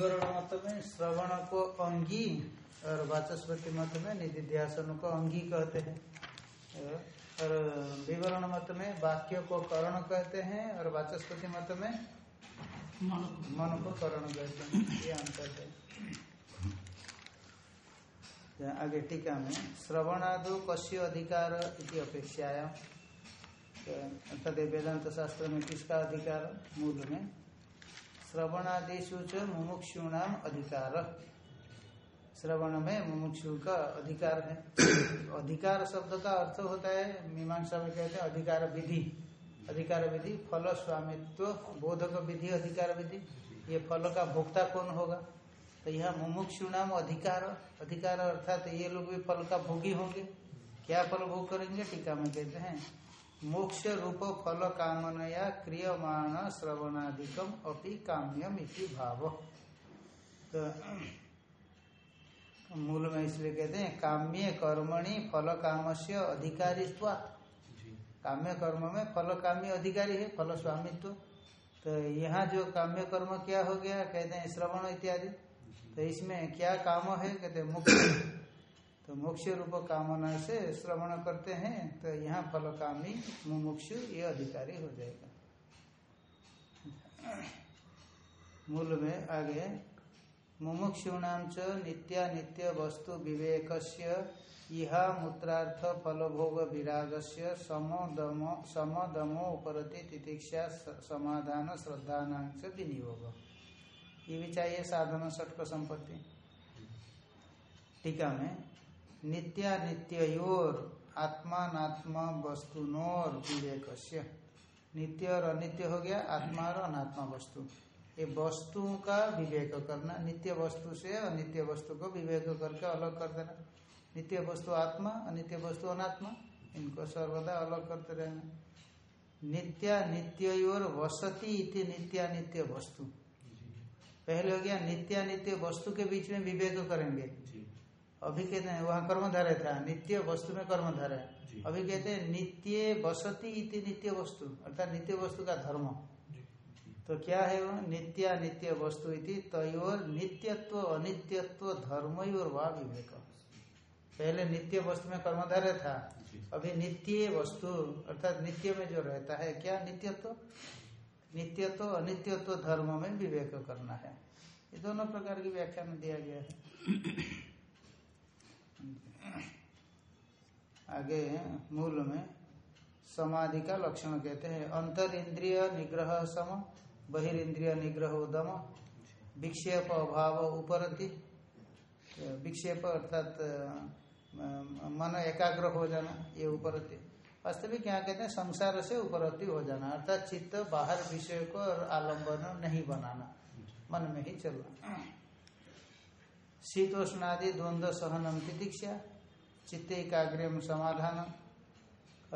विवरण मत में श्रवण को अंगी और वाचस्पति मत में निधिध्यासन को अंगी कहते हैं। और विवरण मत में वाक्य को करण कहते हैं और वाचस्पति मत में मन को करण कहते हैं। ये अंतर है। आगे टीका में श्रवणादो कश्य अधिकार इति अपेक्षाया। वेदांत शास्त्र में किसका अधिकार? मूल में। श्रवणादिशु च मुमुक्षुणाम अधिकार। श्रवण में मुमुक्षु का अधिकार है। अधिकार शब्द का अर्थ होता है, मीमांसा में कहते हैं अधिकार विधि। अधिकार विधि, फल स्वामित्व, बोधक विधि, अधिकार विधि। ये फल का भोक्ता कौन होगा? तो यह मुमुक्षु नाम अधिकार। अधिकार अर्थात ये लोग भी फल का भोगी होंगे। क्या फल भोग करेंगे? टीका में कहते हैं मोक्ष रूप फल कामनया क्रियमाण श्रवणादिकम अपनी काम्यम इति भाव। तो मूल में इसलिए कहते हैं काम्य कर्मणि फल काम से अधिकारी काम्य कर्म में फल काम्य अधिकारी है फल स्वामित्व। तो यहाँ जो काम्य कर्म क्या हो गया कहते हैं श्रवण इत्यादि। तो इसमें क्या काम है कहते हैं मुख्य तो मोक्ष रूप कामना से श्रवण करते हैं तो यहाँ फल कामी मुमुक्षु ये अधिकारी हो जाएगा। मूल में आगे मुमुक्षुणाम च नित्या नित्य वस्तु विवेक इहा मूत्रार्थ फलभोग विराग से समदम उपरति तितिक्षा समाधान श्रद्धानांग से विनियोग। ये भी चाहिए साधन, षटक संपत्ति। टीका में नित्या नित्योर आत्मात्मा वस्तुनोर विवेक नित्य और अनित्य हो गया, आत्मा और अनात्मा वस्तु। ये वस्तु का विवेक करना, नित्य वस्तु से अनित्य वस्तु को विवेक करके अलग कर देना। नित्य वस्तु आत्मा, अनित्य वस्तु अनात्मा, इनको सर्वदा अलग करते रहना। नित्या नित्य और वसती इति नित्यानित्य वस्तु। पहले हो गया नित्यानित्य वस्तु के बीच में विवेक करेंगे। अभी कहते हैं वहाँ कर्मधारय था नित्य वस्तु में कर्मधारय अभी कहते हैं नित्य बसती इति नित्य वस्तु अर्थात नित्य वस्तु का धर्म। तो क्या है वो? नित्या नित्य वस्तु इति तयोर नित्यत्व अनित्यत्व धर्म और वा विवेक। पहले नित्य वस्तु में कर्मधारय था अभी नित्य वस्तु अर्थात नित्य में जो रहता है क्या नित्यत्व? नित्यत्व अनित्यत्व धर्म में विवेक करना है। ये दोनों प्रकार की व्याख्या में दिया गया है। आगे मूल में, समाधि का लक्षण कहते हैं अंतर इंद्रिय निग्रह सम, बहिर्द्रिय निग्रह दम विक्षेप अभाव उपरति, विक्षेप अर्थात मन एकाग्र हो जाना, ये उपरति। वास्तविक क्या कहते हैं, संसार से उपरति हो जाना, अर्थात चित्त बाहर विषय को और आलंबन नहीं बनाना, मन में ही चलना। शीतोष्णादि द्वंद्व सहनम तिदीक्षा चित्त एकाग्र समाधान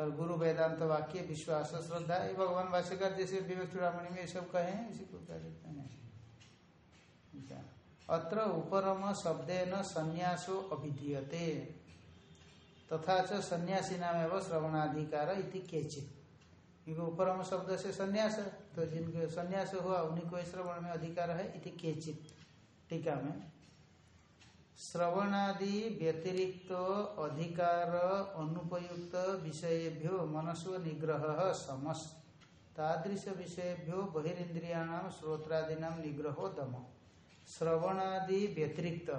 और गुरु वेदांत तो वाक्य, विश्वास, श्रद्धा, ये भगवान भाष्यकर जैसे विवेक चूड़ामणि में ये सब कहे हैं इसी को कह देते हैं। अत्र उपरम शब्दे न संन्यासो अभिधीयते। तथा च सन्यासी नाम एवं श्रवणाधिकार इति केचित। क्योंकि उपरम शब्द से संन्यास तो जिनके संन्यास हुआ, उन्हीं को श्रवण में अधिकार है इति केचित। टीका में। श्रवणादि व्यतिरिक्त अधिकार अनुपयुक्त विषयेभ्यो मनसो निग्रह समस। विषयेभ्यो बहिरीन्द्रियाणाम श्रोत्रादीना निग्रहो दम। श्रवणादि व्यतिरिक्त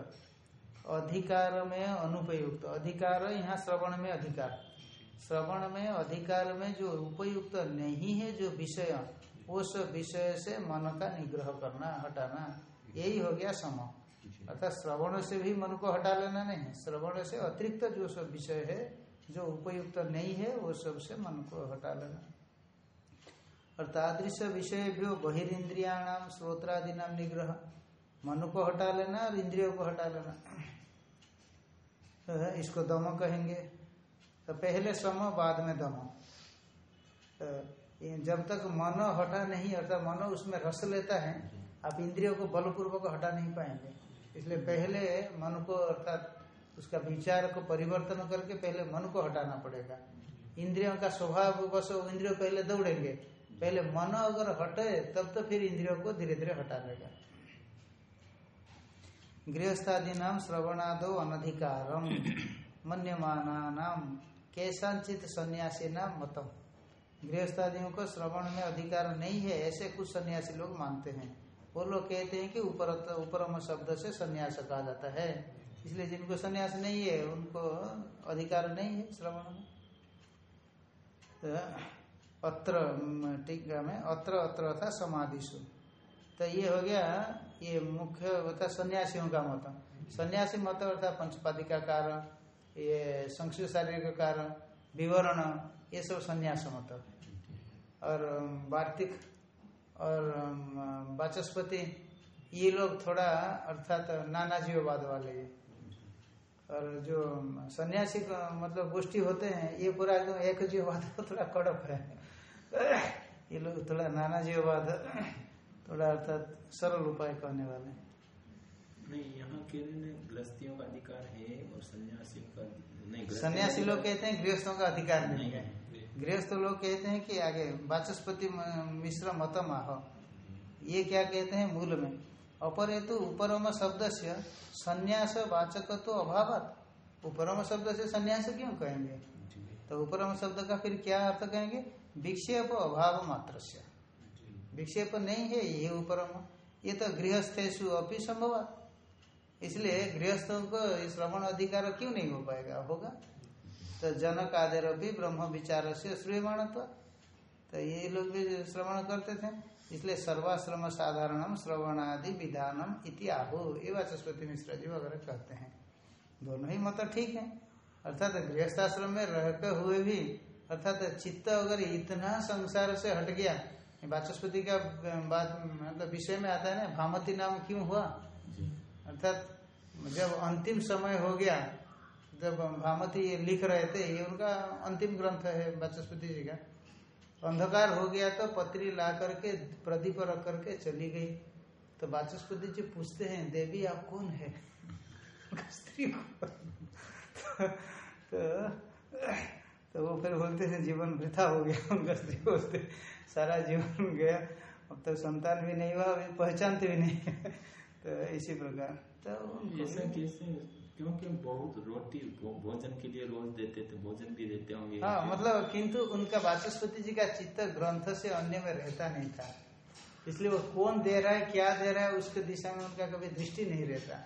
अधिकार में अनुपयुक्त। अधिकार यहाँ श्रवण में अधिकार। श्रवण में अधिकार में जो उपयुक्त नहीं है जो विषय उस विषय से मन का निग्रह करना, हटाना, यही हो गया सम। अर्थात श्रवण से भी मन को हटा लेना नहीं, श्रवण से अतिरिक्त जो सब विषय है, जो उपयुक्त नहीं है, वो सबसे मन को हटा लेना। और तादृश विषय भी बहिर्द्रियाणाम श्रोत्रादि नाम निग्रह। मन को हटा लेना और इंद्रियों को हटा लेना। तो इसको दम कहेंगे। तो पहले सम, बाद में दम। तो जब तक मन हटा नहीं, अर्थात मन उसमें रस लेता है, आप इंद्रियों को बलपूर्वक हटा नहीं पाएँगे। इसलिए पहले मन को अर्थात उसका विचार को परिवर्तन करके पहले मन को हटाना पड़ेगा। इंद्रियों का स्वभाव बस इंद्रियों पहले दौड़ेंगे। पहले मन अगर हटे, तब तो फिर इंद्रियों को धीरे धीरे हटा लेगा गृहस्थादि नाम श्रवणादो अनधिकारम मन्यमाना नाम कैसाचित सन्यासी नाम मतम। गृहस्थादियों को श्रवण में अधिकार नहीं है, ऐसे कुछ सन्यासी लोग मानते हैं। वो लोग कहते हैं कि ऊपर उपरम शब्द से सन्यास कहा जाता है। इसलिए जिनको सन्यास नहीं है, उनको अधिकार नहीं है श्रवण में। तो अत्र टीका में अत्र अत्र था समाधिशु तो ये हो गया, ये मुख्य होता सन्यासियों का मत। सन्यासी मत अर्थात पंचपादिका कारण, ये संक्षिप्त शारीरिक कारण, विवरण, ये सब संन्यास मत। और वार्तिक और वाचस्पति ये लोग थोड़ा अर्थात नाना जीववाद वाले। और जो सन्यासी मतलब गोष्ठी होते हैं ये पूरा एकदम एक जीववाद थोड़ा कड़क है। ये लोग थोड़ा नाना जीववाद थोड़ा अर्थात सरल उपाय करने वाले। नहीं यहाँ के गृहस्थियों का अधिकार है और सन्यासियों का नहीं सन्यासी लोग कहते हैं गृहस्थों का अधिकार नहीं है। गृहस्थ लोग कहते हैं कि आगे, वाचस्पति मिश्र मतम आह। ये क्या कहते हैं? मूल में। अपर हेतु उपरम शब्द से संन्यास वाचक तो अभाव उपरम शब्द से संन्यास क्यों कहेंगे? तो उपरम शब्द का फिर क्या अर्थ कहेंगे? विक्षेप अभाव मात्र से विक्षेप नहीं है, ये उपरम। ये तो गृहस्थेशु अपनी संभव इसलिए गृहस्थों को श्रवण अधिकार क्यों नहीं हो पाएगा? होगा। तो जनक आदर भी ब्रह्म विचार से श्रूयमाण तो ये लोग भी श्रवण करते थे। इसलिए सर्वाश्रम साधारणम श्रवणादि विधानम इति आहु। ये वाचस्पति मिश्रा जी वगैरह कहते हैं। दोनों ही मत ठीक है। अर्थात गृहस्थाश्रम में रहते हुए भी अर्थात चित्त अगर इतना संसार से हट गया वाचस्पति का बात मतलब विषय में आता है ना भामती नाम क्यों हुआ? अर्थात जब अंतिम समय हो गया जब भामती ये लिख रहे थे ये उनका अंतिम ग्रंथ है वाचस्पति जी का। अंधकार हो गया तो पत्री ला करके प्रदीप रख करके चली गई। तो वाचस्पति जी पूछते हैं देवी आप कौन है? स्त्री को। तो, तो वो फिर बोलते हैं जीवन वृथा हो गया। उनका स्त्री बोलते सारा जीवन गया। अब तो संतान भी नहीं हुआ अभी पहचानते भी नहीं तो इसी प्रकार। तो क्योंकि बहुत रोटी भोजन के लिए रोज देते थे भोजन भी देते होंगे। हाँ मतलब किंतु उनका वाचस्पति जी का चित्त ग्रंथ से अन्य में रहता नहीं था। इसलिए वो कौन दे रहा है क्या दे रहा है उसके दिशा में उनका कभी दृष्टि नहीं रहता।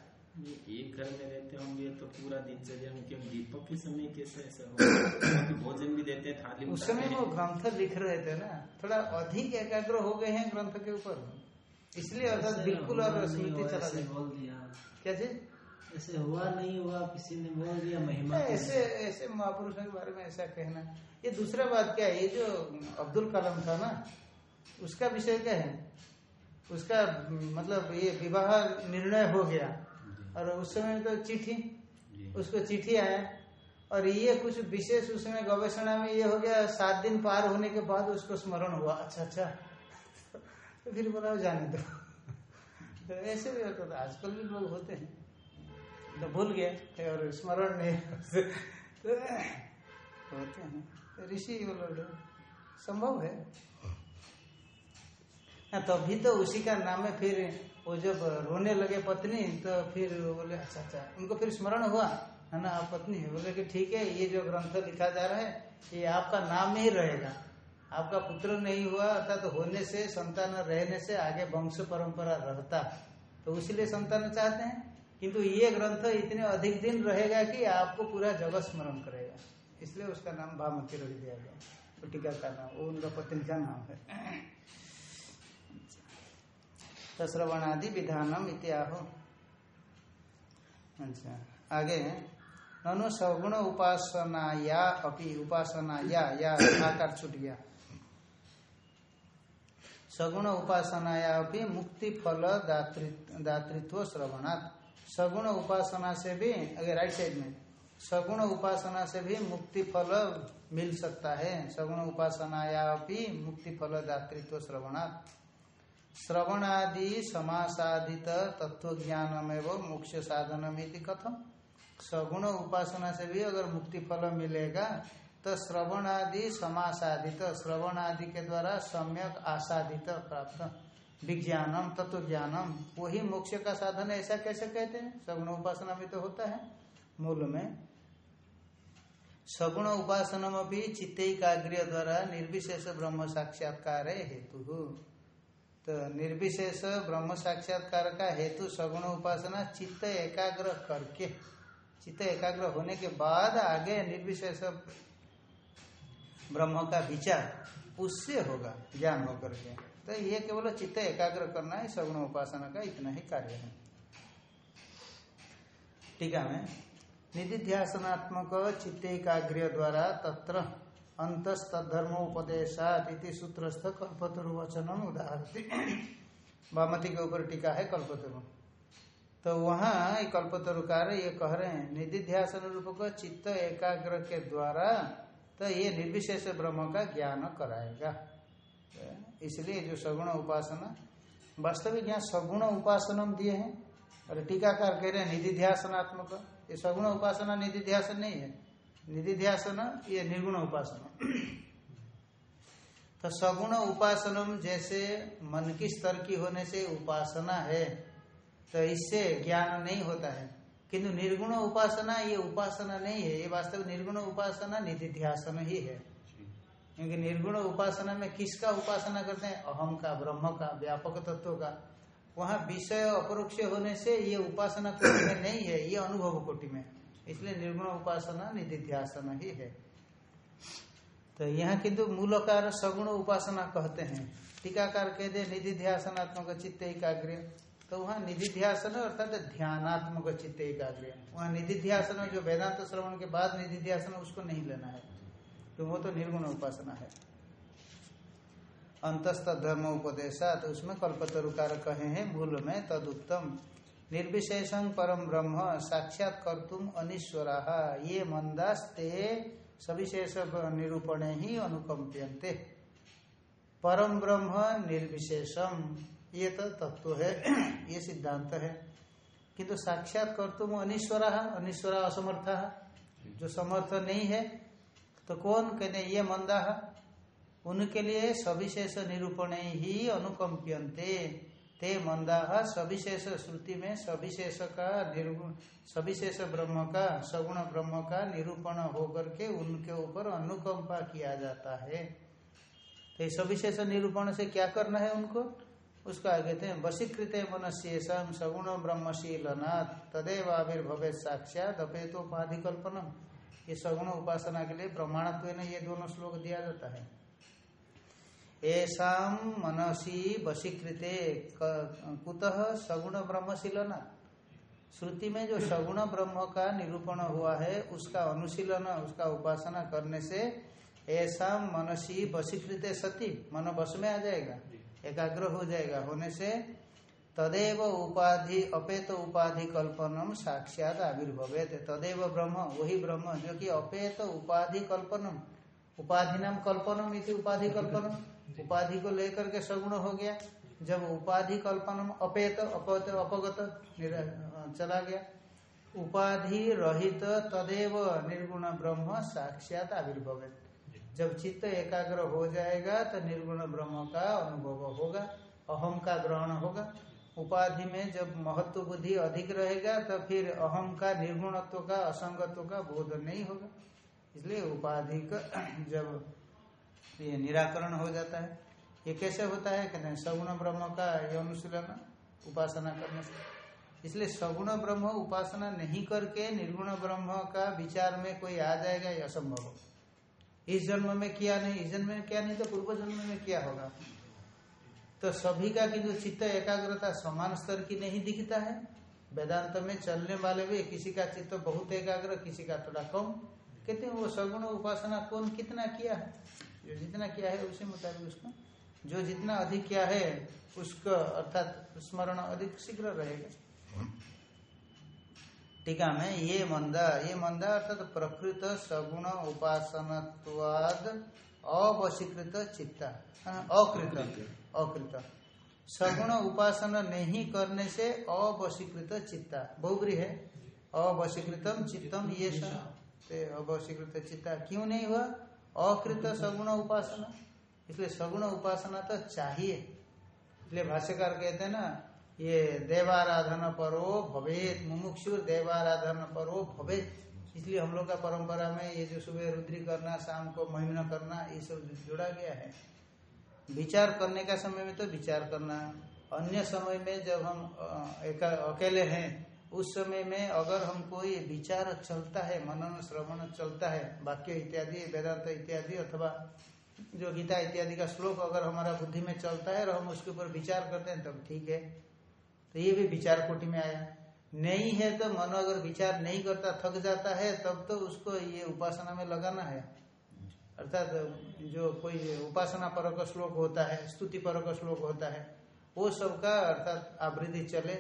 एक घर में रहते होंगे तो पूरा दिनचर्या में क्यों दीपक के समय कैसे ऐसा हो भोजन भी देते थाली उस समय वो ग्रंथ लिख रहे थे ना थोड़ा अधिक एकाग्र हो गए हैं ग्रंथ के ऊपर। इसलिए अर्थात बिल्कुल और स्मृति चला क्या चीज़? ऐसे हुआ नहीं हुआ किसी ने बोल दिया महिमा ऐसे ऐसे महापुरुषों के बारे में ऐसा कहना। ये दूसरा बात क्या है? ये जो अब्दुल कलाम था ना उसका विषय क्या है? उसका मतलब ये विवाह निर्णय हो गया। और उस समय तो चिट्ठी उसको चिट्ठी आया। और ये कुछ विशेष उसमें गवेषणा में ये हो गया सात दिन पार होने के बाद उसको स्मरण हुआ। अच्छा अच्छा। तो फिर बोला जाने दो। तो ऐसे भी होता था। आजकल भी लोग होते हैं। तो भूल गए और स्मरण नहीं तो हैं। तो ऋषि संभव है? तभी तो, तो उसी का नाम है फिर वो जब रोने लगे पत्नी तो फिर बोले अच्छा अच्छा। उनको फिर स्मरण हुआ है ना आप पत्नी बोले कि ठीक है ये जो ग्रंथ लिखा जा रहा है ये आपका नाम ही रहेगा। आपका पुत्र नहीं हुआ अर्थात तो होने से संतान रहने से आगे वंश परंपरा रहता। तो इसलिए संतान चाहते हैं? किंतु ये ग्रंथ इतने अधिक दिन रहेगा कि आपको पूरा जगत स्मरण करेगा। इसलिए उसका नाम भामती रख दिया गया। तो टीका का नाम, वो उनका पत्नी का नाम है। तो श्रवणादि विधानम इत्याहो। अच्छा आगे ननु सगुण उपासना या अपि उपासना या या आकार छूट गया। सगुण उपासनाया अपनी मुक्ति फल दातृत्व श्रवणात्। सगुण उपासना से भी अगर राइट साइड में, सगुण उपासना से भी मुक्ति फल मिल सकता है। सगुण उपासनाया भी मुक्ति फल दातृत्व श्रवणा श्रवणादि समासादित तत्व ज्ञान एवं मोक्ष साधन कथम। सगुण उपासना से भी अगर मुक्ति फल मिलेगा तो श्रवणादि समासादित, श्रवणादि के द्वारा सम्यक आसाधित प्राप्त। विज्ञानम तत्व ज्ञानम वही मोक्ष का साधन ऐसा कैसे कहते हैं? सगुण उपासना में तो होता है। मूल में, सगुण उपासनम भी चित्तैकाग्र्य द्वारा निर्विशेष ब्रह्म साक्षात्कार हेतु। तो निर्विशेष ब्रह्म साक्षात्कार का हेतु सगुण उपासना चित्त एकाग्र करके, चित्त एकाग्र होने के बाद आगे निर्विशेष ब्रह्म का विचार, उससे होगा, ज्ञान होकर के। तो ये केवल चित्त एकाग्र करना है सगुण उपासना का इतना ही कार्य है। टीका में निधिध्यासनात्मक चित्त एकाग्र द्वारा तत्र अंतस्तधर्म उपदेशात इति सूत्रस्थ कल्पतरु वचनम उदाहरती। बामती के ऊपर टीका है कल्पतरु। तो वहाँ कल्पतरुकार ये कह रहे हैं, निधिध्यासन रूप को चित्त एकाग्र के द्वारा तो ये निर्विशेष ब्रह्म का ज्ञान कराएगा। इसलिए जो सगुण उपासना, वास्तविक यहाँ सगुण उपासनम दिए हैं, और टीकाकार कह रहे हैं निधिध्यासनात्मक। ये सगुण उपासना निधि ध्यास नहीं है। निधिध्यासन ये निर्गुण उपासना। तो सगुण उपासनम जैसे मन की स्तर की होने से उपासना है तो इससे ज्ञान नहीं होता है। किंतु निर्गुण उपासना ये उपासना नहीं है, ये वास्तव निर्गुण उपासना निधिध्यासन ही है। क्योंकि निर्गुण उपासना में किसका उपासना करते हैं? अहम का, ब्रह्म का, व्यापक तत्व का। वहाँ विषय अपरोक्ष होने से ये उपासना कोटि में नहीं है, ये अनुभव कोटि में। इसलिए निर्गुण उपासना निधिध्यासन ही है। तो यहाँ किंतु मूलकार सगुण उपासना कहते हैं। टीकाकार कह दे निधिध्यासनात्मक चित्त एकाग्र। तो वहाँ निधिध्यासन अर्थात ध्यानात्मक चित्त एकाग्र। वहाँ निधिध्यासन जो वेदांत श्रवण के बाद निधिध्यासन उसको नहीं लेना है। तो वो तो निर्गुण उपासना है। अंतस्त धर्म उपदेशा तो उसमें कल्पतरुकार कहे हैं, भूल में तदुत्तम। निर्विशेषं परम ब्रह्म, साक्षात कर्तुम अनिश्वरा। ये मंदास्ते सविशेष निरूपण ही अनुकंप्यन्ते परम ब्रह्म निर्विशेषम ये तो तत्व है, ये सिद्धांत है। किंतु साक्षात कर्तुम अनिश्वरा अनिश्वरा असमर्थ, जो समर्थ नहीं है तो कौन कहते ये मंदा उनके लिए सविशेष निरूपण ही अनुकंप्यन्ते ते मंदा सविशेष श्रुति में सविशेष का निर्गुण सविशेष ब्रह्म का, सगुण ब्रह्म का निरूपण होकर के उनके ऊपर अनुकंपा किया जाता है। तो सविशेष निरूपण से क्या करना है उनको? उसका कहते हैं वशीकृत मनस्यम सगुण ब्रह्मशीलनाथ तदेव आविर्भवे साक्षात अपेतोपाधि कल्पनम ये सगुण उपासना के लिए प्रमाणत्व ये दोनों श्लोक दिया जाता है। ऐसा मनसी वशीकृते कुतः सगुण ब्रह्मशीलना। श्रुति में जो सगुण ब्रह्म का निरूपण हुआ है उसका अनुशीलन उसका उपासना करने से ऐसा मनसी वशीकृत सती मन बस में आ जाएगा एकाग्र हो जाएगा होने से तदेव उपाधि, अपेत उपाधि कल्पनम साक्षात आविर्भवे तदेव ब्रह्म, वही ब्रह्म, जो कि अपेत उपाधि कल्पनम। उपाधि नाम कल्पनम इति उपाधि कल्पनम। उपाधि को लेकर के सगुण हो गया। जब उपाधि कल्पनम अपेत, अपत, अपगत चला गया। उपाधि रहित तदेव निर्गुण ब्रह्म साक्षात आविर्भव जब चित्त एकाग्र हो जाएगा तो निर्गुण ब्रह्म का अनुभव होगा अहम का ग्रहण होगा। उपाधि में जब महत्व बुद्धि अधिक रहेगा तो फिर अहम का निर्गुणत्व का, असंगत्व का बोध नहीं होगा। इसलिए उपाधि का जब ये निराकरण हो जाता है, ये कैसे होता है? कहते हैं, सगुण ब्रह्म का ये अनुशीलन, उपासना करने से। इसलिए सगुण ब्रह्म उपासना नहीं करके निर्गुण ब्रह्म का विचार में कोई आ जाएगा, ये असंभव इस जन्म में किया नहीं, इस जन्म में किया नहीं तो पूर्व जन्म में क्या होगा तो सभी का किंतु चित्त एकाग्रता समान स्तर की नहीं दिखता है, वेदांत में चलने वाले भी किसी का चित्त बहुत एकाग्र, किसी का थोड़ा कम, कहते हैं वो सगुण उपासना कौन कितना किया है? जो जितना किया है उसी मुताबिक उसको, जो जितना अधिक किया है, उसका अर्थात स्मरण अधिक शीघ्र रहेगा। टीका में ये मंदा ये मंदा अर्थात प्रकृत सगुण उपासनत्वाद अवशीकृत चित्ता अकृत। अकृत। सगुण उपासना नहीं करने से अवशीकृत चित्ता। बहुबरी है। अवशीकृतम चित्तम ये अवशीकृत चित्ता क्यों नहीं हुआ? अकृत सगुण उपासना। इसलिए सगुण उपासना तो चाहिए। इसलिए भाष्यकार कहते हैं ना, ये देवाराधन परो भवेत मुमुक्षु देवाराधन परो भवेत। इसलिए हम लोग का परंपरा में ये जो सुबह रुद्री करना, शाम को महिमा करना, ये सब जुड़ा गया है। विचार करने का समय में तो विचार करना अन्य समय में जब हम एक, अकेले हैं, उस समय में अगर हमको ये विचार चलता है, मनन, श्रवण चलता है, वाक्य इत्यादि, वेदांत इत्यादि अथवा जो गीता इत्यादि का श्लोक अगर हमारा बुद्धि में चलता है और हम उसके ऊपर विचार करते हैं, तब ठीक है। तो ये भी विचार कोटि में आया। नहीं है तो मन अगर विचार नहीं करता, थक जाता है, तब तो उसको ये उपासना में लगाना है। अर्थात जो कोई उपासना परक श्लोक होता है, स्तुति परक श्लोक होता है, वो सबका अर्थात आवृत्ति चले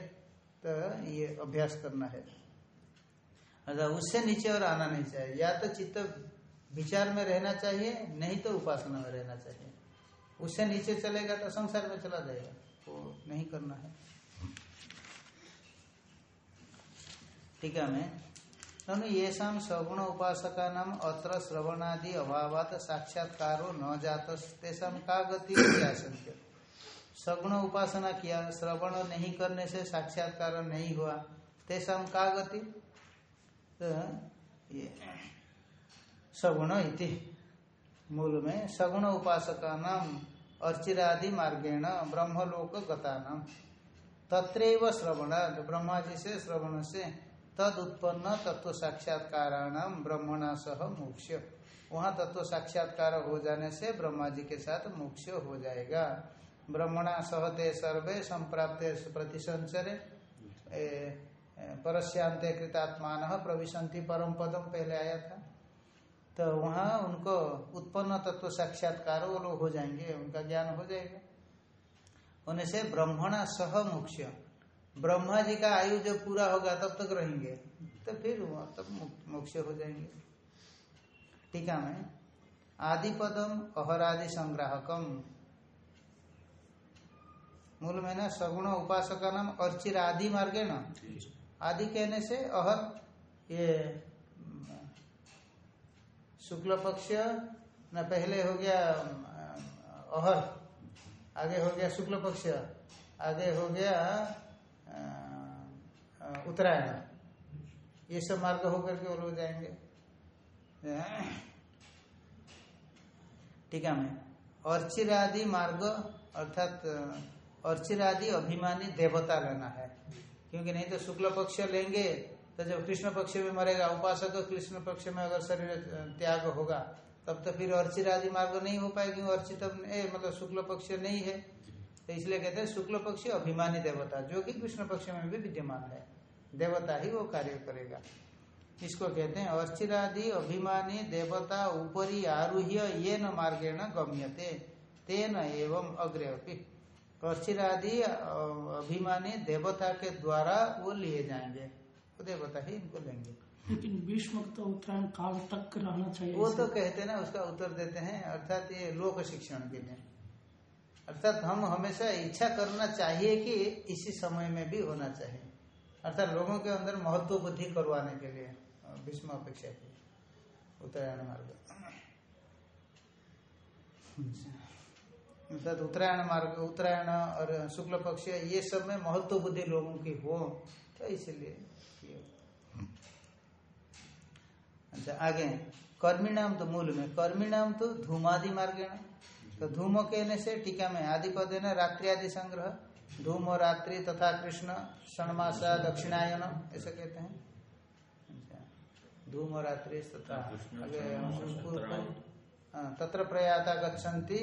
तो ये अभ्यास करना है। अर्थात उससे नीचे और आना नहीं चाहिए, या तो चित्त विचार में रहना चाहिए, नहीं तो उपासना में रहना चाहिए। उससे नीचे चलेगा तो संसार में चला जाएगा, वो नहीं करना है। ठीक है मैं ननु ये शाम सगुण उपासका नाम अत्र श्रवणादि अभावात साक्षात्कारो न जात तेषाम का गति आशंक्य। सगुण उपासना किया, श्रवण नहीं करने से साक्षात्कार नहीं हुआ। तेषाम का गति तो ये। सगुण इति। मूल में सगुण उपासका नाम अर्चिरादि मार्गेण ब्रह्मलोक गता नाम तत्रैव श्रवण ब्रह्मा जी से श्रवण से तद उत्पन्न तत्व साक्षात्काराणाम ब्रह्मणा सह मोक्ष वहाँ तत्व साक्षात्कार हो जाने से ब्रह्मा जी के साथ मोक्ष हो जाएगा। ब्रह्मणा सहते सर्वे संप्राप्त प्रतिसंचरे। परस्यांते कृतात्मान प्रविशंति परम पदम पहले आया था। तो वहाँ उनको उत्पन्न तत्व साक्षात्कार वो लोग हो जाएँगे, उनका ज्ञान हो जाएगा। होने से ब्रह्मणा सह मोक्ष ब्रह्मा जी का आयु जब पूरा होगा, तब तक रहेंगे। तो फिर तब मोक्ष हो जाएँगे। टीका में आदि पदम अहरादि संग्राहकम। मूल में ना सगुण उपासक का नाम अर्चिर आदि मार्गे न? आदि कहने से अहर, ये, शुक्ल पक्ष, न पहले हो गया, अहर, आगे हो गया शुक्ल पक्ष, आगे हो गया उत्तरायण ये सब मार्ग होकर के वो लोग जाएँगे। ठीक है, मैं। अर्चिरादि मार्ग, अर्थात, अर्चिरादि अभिमानी देवता लेना है। क्योंकि नहीं तो शुक्ल पक्ष लेंगे तो जब कृष्ण पक्ष में मरेगा, उपासक कृष्ण पक्ष में अगर शरीर त्याग होगा, तब तो फिर अर्चिरादि मार्ग नहीं हो पाएगी अर्चित मतलब शुक्ल पक्ष नहीं है। तो इसलिए कहते हैं शुक्ल पक्ष अभिमानी देवता, जो कि कृष्ण पक्ष में भी विद्यमान है। देवता ही वो कार्य करेगा। इसको कहते हैं अर्चिरादि अभिमानी देवता ऊपरी आरूह्य ये न मार्गेण गम्यते तेन एवं अग्रे अपी अर्चिरादि अभिमानी देवता के द्वारा वो लिए जाएँगे। वो देवता ही इनको लेंगे। लेकिन भीष्म तो उत्तरायण काल तक रहना चाहिए वो तो कहते ना उसका उत्तर देते हैं अर्थात ये लोक शिक्षण के लिए। अर्थात हम हमेशा इच्छा करना चाहिए कि इसी समय में भी होना चाहिए। अर्थात लोगों के अंदर महत्व बुद्धि करवाने के लिए भीष्म अपेक्षा की, उत्तरायण मार्ग। अर्थात उत्तरायण मार्ग, उत्तरायण और शुक्ल पक्ष, ये सब में महत्व बुद्धि लोगों की हो तो इसलिए अच्छा आगे, कर्मिणाम तो मूल में, कर्मिणाम तो धूमादि मार्गेण तो धूम कहने से टीका में आदि पद है ना, रात्रि आदि संग्रह। धूम रात्रि तथा कृष्ण षणमासा दक्षिणायन ऐसा कहते हैं। धूम रात्रि तथा तत्र प्रयाता गच्छन्ति।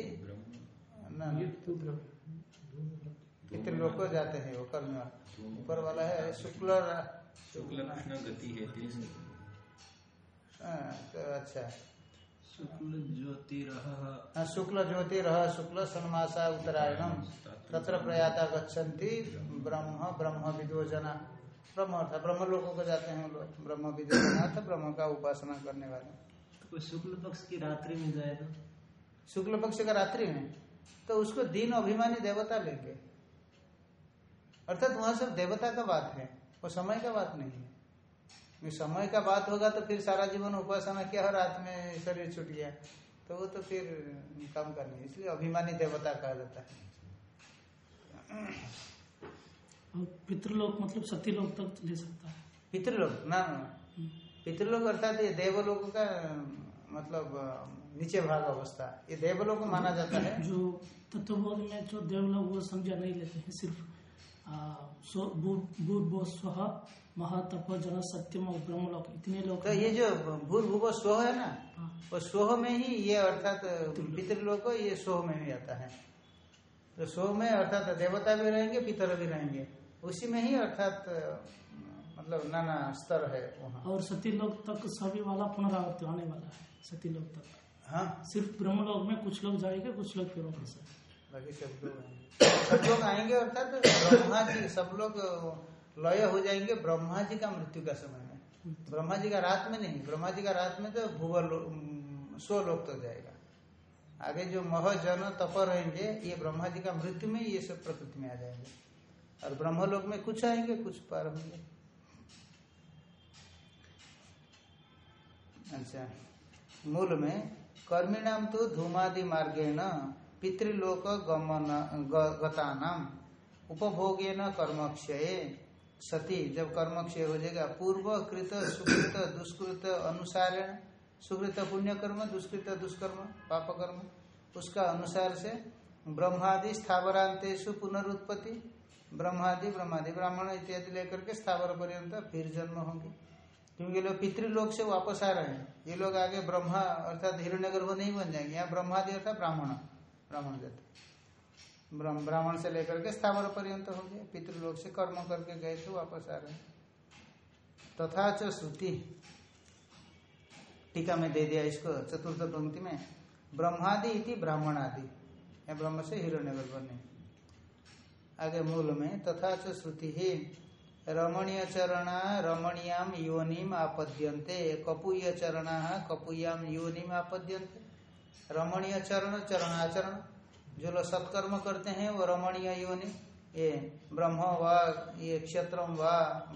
पितृलोक जाते हैं वो कर्म ऊपर वाला है शुक्ल शुक्ल गति है तो अच्छा। शुक्ल ज्योति हाँ शुक्ल शुक्ल सन्मासा उत्तरायणम तत्र प्रयाता गच्छन्ति ब्रह्म ब्रह्म विदोजना ब्रह्म अर्थात ब्रह्म लोगों को जाते हैं लोग ब्रह्म विदोजना तो ब्रह्म का उपासना करने वाले। तो शुक्ल पक्ष की रात्रि में जाए तो शुक्ल पक्ष का रात्रि में? तो उसको दिन अभिमानी देवता लेंगे। अर्थात वहाँ सब देवता का बात है वो समय का बात नहीं है। समय का बात होगा तो फिर सारा जीवन उपासना किया और रात में शरीर छूट गया। तो वो तो फिर काम करनी इसलिए अभिमानी देवता कहा जाता है। पितृलोक मतलब सतीलोक तक ले सकता है। पितृलोक? ना ना ना। पितृलोक अर्थात ये देवलोक का मतलब नीचे भाग अवस्था। ये देवलोक माना जाता है। जो तत्वबोध में जो देवलोक वो संज्ञा नहीं लेते हैं सिर्फ़ आ, सो- भूर- भूर्भुव स्वः महातप जन सत्यम ब्रह्मलोक। इतने लोग तो ये जो भूर्भुव स्व है ना हाँ। वो स्व में ही ये अर्थात पितृलोक ये स्व में ही आता है। तो स्व में अर्थात देवता भी रहेंगे पितर भी रहेंगे। उसी में ही अर्थात मतलब नाना स्तर है वहाँ। और सतीलोक तक सभी वाला पुनरावृत्ति होने वाला है सतीलोक तक। हाँ। सिर्फ़ ब्रह्मलोक में कुछ लोग जाएँगे कुछ लोग फिर वहाँ से बाकी सब लोग आएँगे। सब लोग आएँगे अर्थात ब्रह्मा जी, सब लोग लय हो जाएँगे। ब्रह्मा जी का मृत्यु का समय में ब्रह्मा जी का रात में नहीं, ब्रह्मा जी का रात में तो भूगोल स्व लोक तक जाएगा। आगे जो मह, जन, तप रहेंगे, ये ब्रह्मा जी का मृत्यु में ये सब प्रकृति में आ जाएँगे। और ब्रह्मलोक में कुछ आएँगे, कुछ पार होंगे। अच्छा। मूल में कर्मिणाम तो धूमादि मार्गेण पितृलोक गमन ग- गतानाम उपभोगेन कर्मक्षये। सती, जब कर्मक्षय हो जाएगा पूर्व कृत सुकृत, दुष्कृत, अनुसारेण। सुकृत पुण्य कर्म दुष्कृत दुष्कर्म पाप कर्म उसका अनुसार से ब्रह्मादि स्थावरांतेषु पुनरुत्पत्ति। ब्रह्मादि ब्रह्मादि, ब्राह्मण इत्यादि लेकर के स्थावर पर्यंत फिर जन्म होंगे। क्योंकि लोग पितृलोक से वापस आ रहे हैं। ये लोग आगे ब्रह्मा अर्थात हिरण्यगर्भ नहीं बन जाएँगे। यहाँ ब्रह्मादि अर्थात ब्राह्मण। ब्राह्मण जाते। ब्राह्मण से लेकर के स्थावर पर्यंत हो गए पितृलोक से कर्म करके गए थे वापस आ रहे। तथा च श्रुति। टीका में दे दिया इसको चतुर्थ पंक्ति में। ब्रह्मादि इति ब्राह्मणादि। या ब्रह्म से हिरण्यगर्भ बने आगे मूल में, तथा च श्रुति ही। रमणीय चरणा रमणीयाम योनिम आपद्यन्ते। कपूय चरणा कपूयाम योनिम आपद्यन्ते। रमणीय चरण, चरणाचरण। जो लोग सत्कर्म करते हैं, वो रमणीय योनि। ये ब्रह्म व, ये क्षेत्रम व,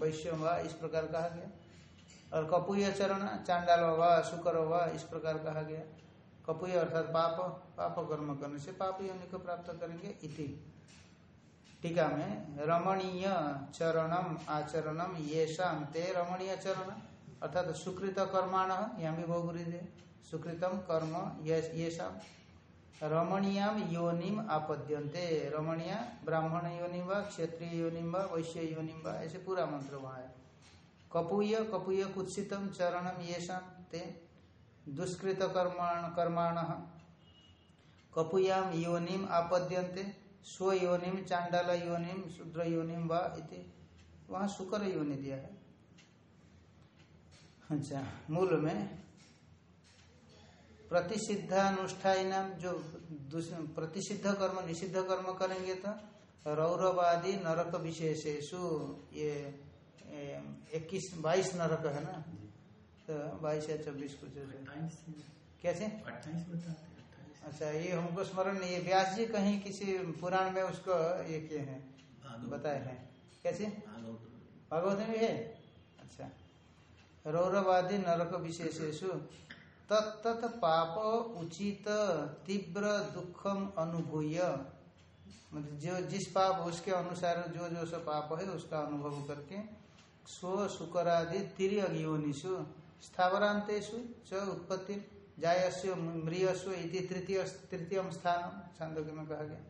वैश्यम व, इस प्रकार कहा गया। और कपूय चरण, चांडाल व, शुकर व, इस प्रकार कहा गया। कपूय अर्थात पाप पाप कर्म करने से पाप योनि को प्राप्त करेंगे इति। टीका में, रमणीय चरणम, आचरणम ये शाम ते रमणीय चरण। अर्थात सुकृत कर्माण यहाँ भी दे। सुकृतम कर्म, ये शाम रमणीयाम योनिम आपद्यन्ते। रमणीया ब्राह्मण योनिम व, क्षत्रिय योनिम व, वैश्य योनिम व, ऐसे पूरा मंत्र वहाँ है। कपूय कपूय कुत्सितम चरणम ये ते। दुष्कृत कर्माण कर्माण। कपूयाम योनिम आपद्यन्ते। स्व योनिम, चांडाल योनिम, शूद्र योनिम वा इति। वहाँ शुक्र योनि दिया है। अच्छा मूल में प्रतिसिद्धानुष्ठाई नाम जो प्रतिसिद्ध कर्म निषिद्ध कर्म करेंगे तो रौरवादी नरक विशेषेशु ये इक्कीस बाईस नरक है ना? तो बाईस या चौबीस कुछ कैसे अच्छा ये हमको स्मरण नहीं है। व्यास जी कहीं किसी पुराण में उसको ये किए हैं? बताए हैं। कैसे भागवत। में है? अच्छा। रौरवादी नरक विशेषेशु तत्त पाप उचित तीव्र दुखम अनुभूय। मतलब जो जिस पाप उसके अनुसार जो जो सब पाप है, उसका अनुभव करके स्व शुकरादि तिरक योनिषु स्थावरांतेषु च उत्पत्ति जायस्व म्रियस्व इति तृतीय तृतीय स्थान, छांदोग्य में कहा गया।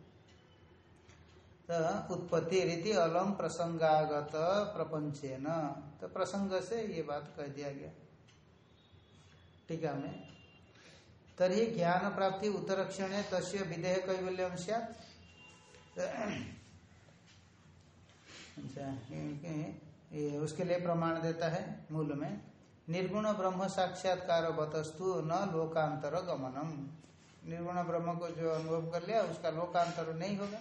तो उत्पत्ति रीति अलम प्रसंगागत प्रपंचे न तो प्रसंग से ये बात कह दिया गया। टीका में। तरी ज्ञान प्राप्ति उत्तरक्षण तस्य विदेह कैवल्यम सैत उसके लिए प्रमाण देता है मूल में। निर्गुण ब्रह्म साक्षात्कार बतस्तु न लोकांतर गमनम। निर्गुण ब्रह्म को जो अनुभव कर लिया, उसका लोकांतर नहीं होगा।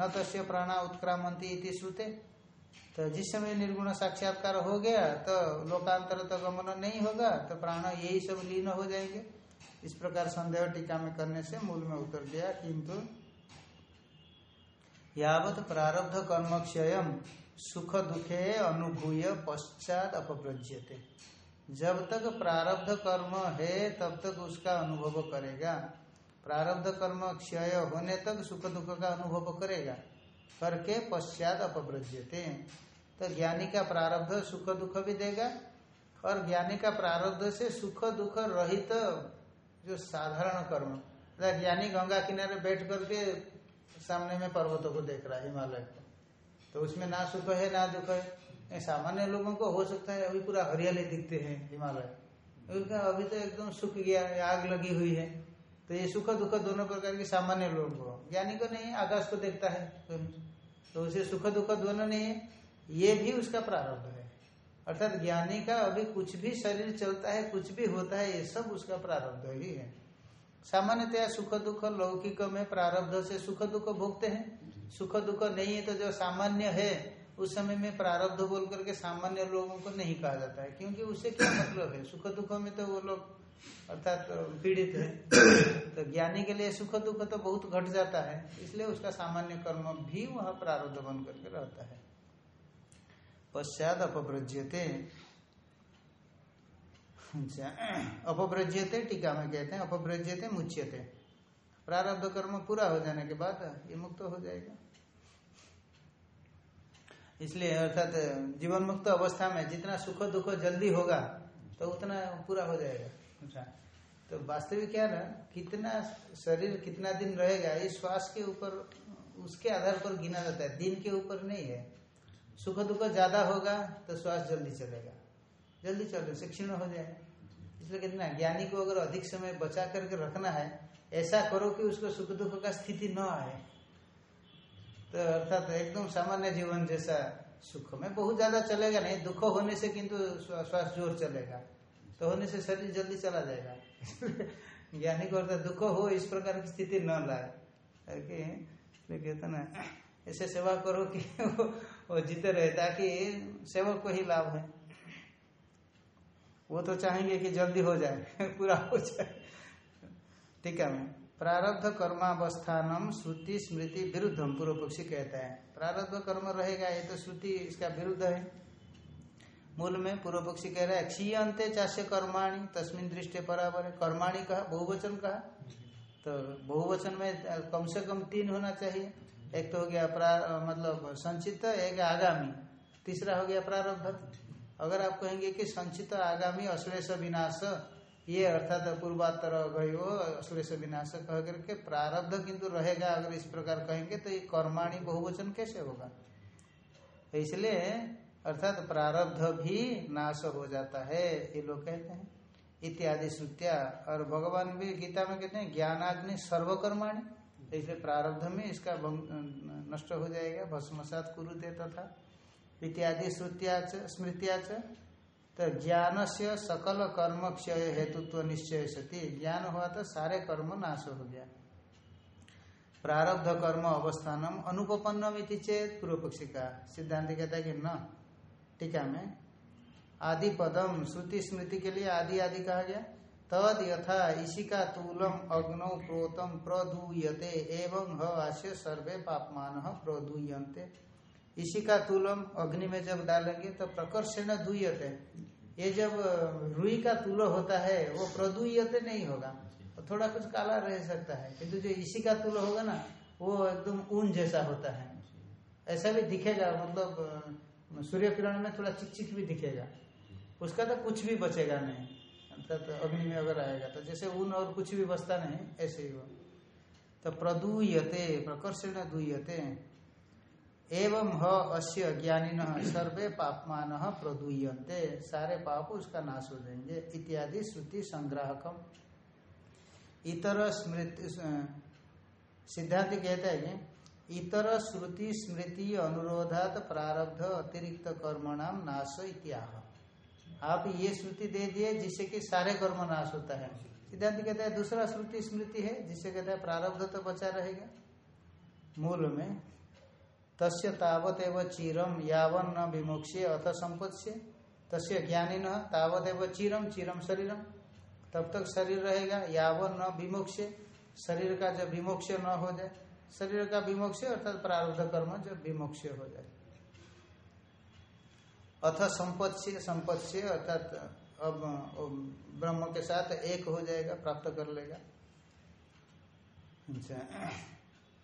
न तस्य प्राणा उत्क्रामंती श्रुते। तो जिस समय निर्गुण साक्षात्कार हो गया तो लोकांतर तो गमन नहीं होगा तो प्राण यही सब लीन हो जाएँगे। इस प्रकार संदेह टीका में करने से मूल में उत्तर दिया, किंतु यावत प्रारब्ध कर्म क्षय सुख दुखे अनुभूय पश्चात अपव्रज्यते जब तक प्रारब्ध कर्म है, तब तक उसका अनुभव करेगा। प्रारब्ध कर्म क्षय होने तक सुख दुख का अनुभव करेगा। करके पश्चात अपव्रज्यते तो ज्ञानी का प्रारब्ध सुख दुख भी देगा और ज्ञानी का प्रारब्ध से सुख दुख रहित तो जो साधारण कर्म। अर्थात ज्ञानी गंगा किनारे बैठ करके सामने में पर्वतों को देख रहा है, हिमालय को। तो उसमें ना सुख है, ना दुख है। सामान्य लोगों को हो सकता है, अभी पूरा हरियाली दिखते हैं हिमालय। उसका अभी तो एकदम सूख गया, आग लगी हुई है। तो ये सुख दुख दोनों प्रकार के सामान्य लोगों को ज्ञानी को नहीं आकाश को देखता है तो उसे सुख दुख दोनों नहीं है, ये भी उसका प्रारब्ध है। अर्थात ज्ञानी का अभी कुछ भी शरीर चलता है, कुछ भी होता है, ये सब उसका प्रारब्ध ही है। सामान्यतया सुख दुख लौकिक में प्रारब्ध से सुख दुख भोगते हैं। सुख दुख नहीं है तो जो सामान्य है, उस समय में प्रारब्ध बोल करके सामान्य लोगों को नहीं कहा जाता है, क्योंकि उससे क्या मतलब है? सुख दुख में तो वो लोग अर्थात तो पीड़ित है। तो ज्ञानी के लिए सुख दुख तो बहुत घट जाता है इसलिए उसका सामान्य कर्म भी वह प्रारब्ध बन करके रहता है। पश्चात अपव्रज्यते अच्छा, अपव्रज्यते टीका में कहते हैं अपव्रज्यते मुच्यते। प्रारब्ध कर्म पूरा हो जाने के बाद ये मुक्त हो जाएगा। इसलिए अर्थात जीवन मुक्त अवस्था में जितना सुख दुख जल्दी होगा तो उतना पूरा हो जाएगा। अच्छा तो वास्तविक क्या ना, कितना शरीर कितना दिन रहेगा इस श्वास के ऊपर, उसके आधार पर गिना जाता है। दिन के ऊपर नहीं है। सुख दुख ज़्यादा होगा तो श्वास जल्दी चलेगा। जल्दी चले से क्षीण हो जाए। इसलिए कितना ज्ञानी को अगर अधिक समय बचा करके रखना है, ऐसा करो कि उसको सुख दुख का स्थिति न आए। तो अर्थात एकदम सामान्य जीवन जैसा सुख में। बहुत ज़्यादा चलेगा नहीं, दुख होने से किंतु श्वास ज़ोर चलेगा। तो होने से शरीर जल्दी चला जाएगा। ज्ञानी को अर्थात दुख हो इस प्रकार की स्थिति न लाए। कहते ना ऐसे सेवा करो कि वो, वो जीते रहे ताकि सेवक को ही लाभ है। वो तो चाहेंगे कि जल्दी हो जाए पूरा हो जाए। ठीक है मैं प्रारब्ध कर्मावस्थानम श्रुति स्मृति विरुद्धम पूर्व पक्षी कहता है। प्रारब्ध कर्म रहेगा ये तो श्रुति इसका विरुद्ध है। मूल में पूर्व पक्षी कह रहा है क्षीयंते चाष्य कर्माणी, तस्मिन दृष्टि बराबर है कर्माणी कहा, बहुवचन कहा। तो बहुवचन में कम से कम तीन होना चाहिए। एक तो हो गया मतलब संचित, एक आगामी। तीसरा हो गया प्रारब्ध। अगर आप कहेंगे कि संचित, आगामी, अश्लेष, विनाश, ये अर्थात पूर्वात्तर गई हो अश्लेष, विनाश कह करके प्रारब्ध किंतु रहेगा, अगर इस प्रकार कहेंगे तो ये कर्माणी, बहुवचन कैसे होगा? इसलिए अर्थात प्रारब्ध भी नाश हो जाता है, ये लोग कहते हैं। इत्यादि श्रुतिया, और भगवान भी गीता में कहते हैं, ज्ञानाग्नि सर्वकर्माणी। इसलिए प्रारब्ध में इसका नष्ट हो जाएगा, भस्मसात कुरुते तथा। इत्यादि श्रुतिया स्मृतिया तो ज्ञान से सकल कर्म क्षय हेतुत्व निश्चय सती। ज्ञान हुआ तो सारे कर्म नाश हो गया। प्रारब्ध कर्म अवस्थानम अनुपन्नम चेत पूर्व पक्षी का सिद्धांत कहता है कि न टीका में, आदि पदम, श्रुति स्मृति के लिए आदि आदि कहा गया। तद यथा इसी का तूलम अग्नौ प्रोतम प्रदूयते एवं ह आश्य सर्वे पापमान प्रदूयते इसी का तूलम अग्नि में जब डालेंगे तो प्रकर्षण दुयते। ये जब रुई का तुल होता है, वो प्रदुयते नहीं होगा। थोड़ा कुछ काला रह सकता है। किंतु जो इसी का तुल होगा ना, वो एकदम ऊन जैसा होता है। ऐसा भी दिखेगा मतलब सूर्य किरण में थोड़ा चिक चिक भी दिखेगा। उसका तो कुछ भी बचेगा नहीं। अर्थात तो अग्नि में अगर आएगा तो जैसे ऊन और कुछ भी बचता नहीं, ऐसे ही वो तो प्रदूयते, प्रकर्षण दुयते। एवं ह अस्य ज्ञानी न सर्वे पापमान प्रदूयते सारे पाप उसका नाश हो जाएँगे। इत्यादि श्रुति संग्राहकम। इतर स्मृति, सिद्धांत कहता है कि इतर श्रुति स्मृति अनुरोधात प्रारब्ध अतिरिक्त कर्मणाम नाश इत्याह। आप ये श्रुति दे दिए, जिससे कि सारे कर्म नाश होता है। सिद्धांत कहता है, दूसरा श्रुति स्मृति है, जिससे कहता है, प्रारब्ध तो बचा रहेगा। मूल में, तस्य तावत एव चीरम यावन न विमोक्षे अथ संपत्स्य। तस्य ज्ञानी न तावत एव चीरम चीरम शरीरम तब तक शरीर रहेगा यावन न विमोक्षे शरीर का जब विमोक्ष न हो जाए शरीर का विमोक्ष अर्थात प्रारब्ध कर्म जब विमोक्ष हो जाए। अथ संपत्स्य संपत्स्य अर्थात अब ब्रह्म के साथ एक हो जाएगा, प्राप्त कर लेगा। अच्छा।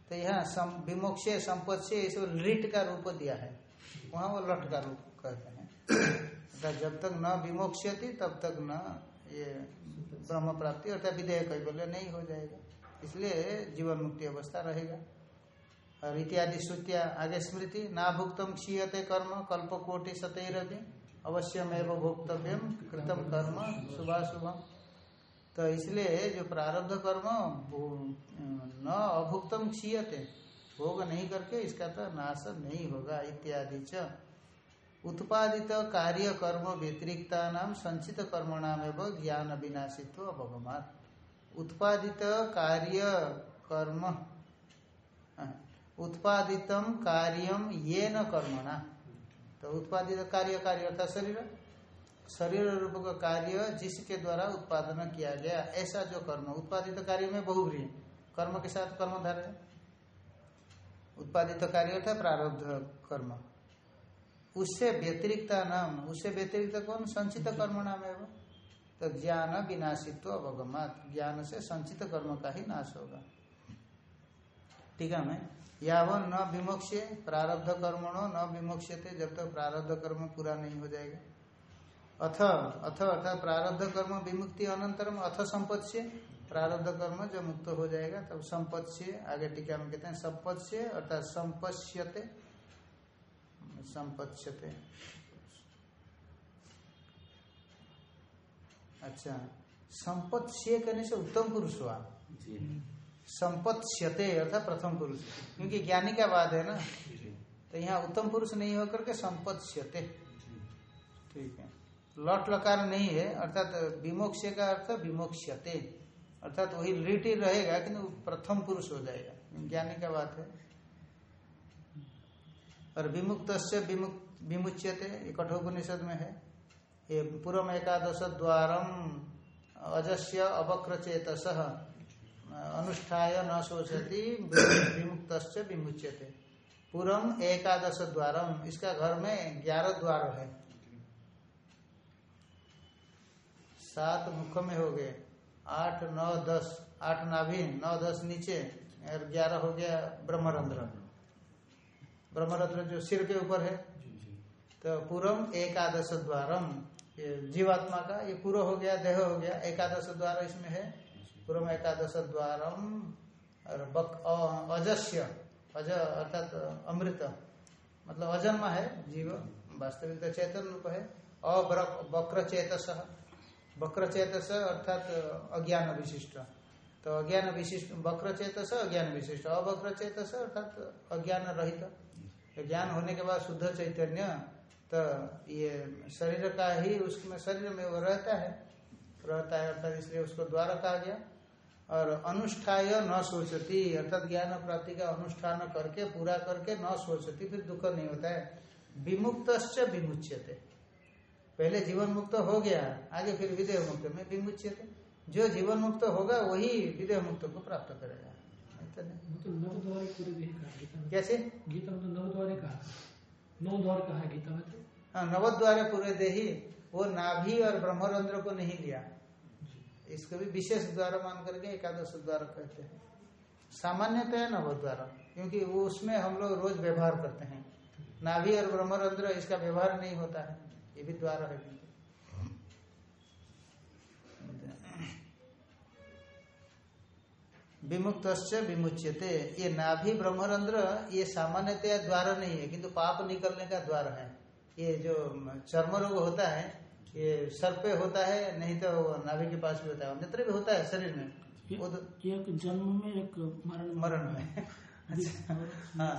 तो यहाँ विमोक्ष विमोक्षे इस लिट का रूप दिया है। वहाँ वो लट का रूप कहते हैं। अर्थात जब तक न विमोक्षति, तब तक न ये ब्रह्म प्राप्ति, अर्थात विधेयक नहीं हो जाएगा। इसलिए जीवन मुक्ति अवस्था रहेगा। और इत्यादि श्रुतिया आगे स्मृति, ना भुक्तम क्षीयते कर्म कल्प कोटि सतैरवि अवश्यमेव भोक्तव्यम कृतम कर्म शुभा शुभम तो इसलिए जो प्रारब्ध कर्म न अभुक्तम क्षीयते, भोग नहीं करके इसका तो नाश नहीं होगा, इत्यादि च। उत्पादित कार्य कर्म व्यतिरिक्ता नाम संचित कर्मणाम एवं ज्ञान विनाशित्व अवगमात उत्पादित कार्य कर्म। उत्पादितम कार्यम ये न कर्मणा। तो उत्पादित कार्य कार्य अर्थात शरीर। शरीर रूप का कार्य जिसके द्वारा उत्पादन किया गया, ऐसा जो कर्म, उत्पादित कार्य में बहुव्री कर्म के साथ कर्म धारे उत्पादित कार्य अर्थात प्रारब्ध कर्म। उससे व्यतिरिक्ता नाम, उससे व्यतिरिक्त कौन? संचित कर्म नाम है वो। तो ज्ञान विनाशित्व अवगमात ज्ञान से संचित कर्म का ही नाश होगा। ठीक है मैं यावन न विमोक्षे प्रारब्ध कर्मणो न विमोक्षते जब तक तो प्रारब्ध कर्म पूरा नहीं हो जाएगा। अथ अथ अर्थात प्रारब्ध कर्म विमुक्ति अनंतरम, अथ संपत्स्य, प्रारब्ध कर्म जब मुक्त हो जाएगा, तब संपत्स्य, आगे टीका में कहते हैं, संपत्स्य अर्थात संपश्यते संपत्स्यते अच्छा संपत्स्य करने से उत्तम पुरुष हुआ। जी। संपत्स्यते अर्थात प्रथम पुरुष। क्योंकि ज्ञानी का बात है ना। तो यहाँ उत्तम पुरुष नहीं होकर के संपत्स्यते ठीक है। लट लकार नहीं है अर्थात विमोक्ष का अर्थ विमोक्ष्यते अर्थात वही लिट ही रहेगा किंतु प्रथम पुरुष हो जाएगा। ज्ञानी का बात है। और विमुक्त विमुच्यते ये कठोपनिषद में है। ये पूर्व एकादश द्वारम अजस्य अवक्र चेतस अनुष्ठाय न शोचती विमुक्त विमुच्यते। पूरम एकादश द्वारम इसका घर में ग्यारह द्वार है। सात मुख में हो गए। आठ नौ दस आठ नाभि नौ दस नीचे और ग्यारह हो गया ब्रह्मरंध्र। ब्रह्मरंध्र जो सिर के ऊपर है। तो पूरम एकादश द्वारम ये जीवात्मा का, ये पूर्व हो गया, देह हो गया, एकादश द्वार इसमें है। पूर्व एकादश द्वारम, और बक अजस्य, अज अर्थात अमृत। मतलब अजन्मा है, जीव, वास्तविक तो चेतन रूप है। अवक्र चेतस। वक्र चेतस अर्थात अज्ञान विशिष्ट। तो अज्ञान विशिष्ट, वक्र चेतस, अज्ञान विशिष्ट। अवक्र चेतस अर्थात अज्ञान रहित। तो ज्ञान होने के बाद शुद्ध चैतन्य। तो ये शरीर का ही उसमें शरीर में वो रहता है। रहता है अर्थात इसलिए उसको द्वारा कहा गया। और अनुष्ठाय न सोचती अर्थात ज्ञान प्राप्ति का अनुष्ठान करके पूरा करके न सोचती फिर दुख नहीं होता है। विमुक्त विमुच्यते। पहले जीवन मुक्त हो गया आगे फिर विदेह मुक्त में विमुच्यते। जो जीवन मुक्त होगा वही विदेह मुक्त को प्राप्त करेगा। तो कैसे? गीता में तो नव द्वारे कहा नौ द्वार कहा गीता में तो। हाँ नवद्वार पूरे देही, वो नाभि और ब्रह्मरंध्र को नहीं लिया। इसको भी विशेष द्वार मान करके एकादश द्वार कहते हैं। सामान्यतः नवद्वार, क्योंकि वो उसमें हम लोग रोज व्यवहार करते हैं। नाभि और ब्रह्मरंध्र, इसका व्यवहार नहीं होता है। ये भी द्वार है। विमुक्त विमुच्यते। ये नाभि ब्रह्मरंध्र, ये सामान्यतया द्वार नहीं है, किंतु पाप निकलने का द्वार है। ये जो चर्म रोग होता है ये सर पे होता है नहीं तो नाभि के पास भी होता है। अन्यत्र भी होता है शरीर में। वो तो एक जन्म में एक मरण मरण में। अच्छा। हाँ।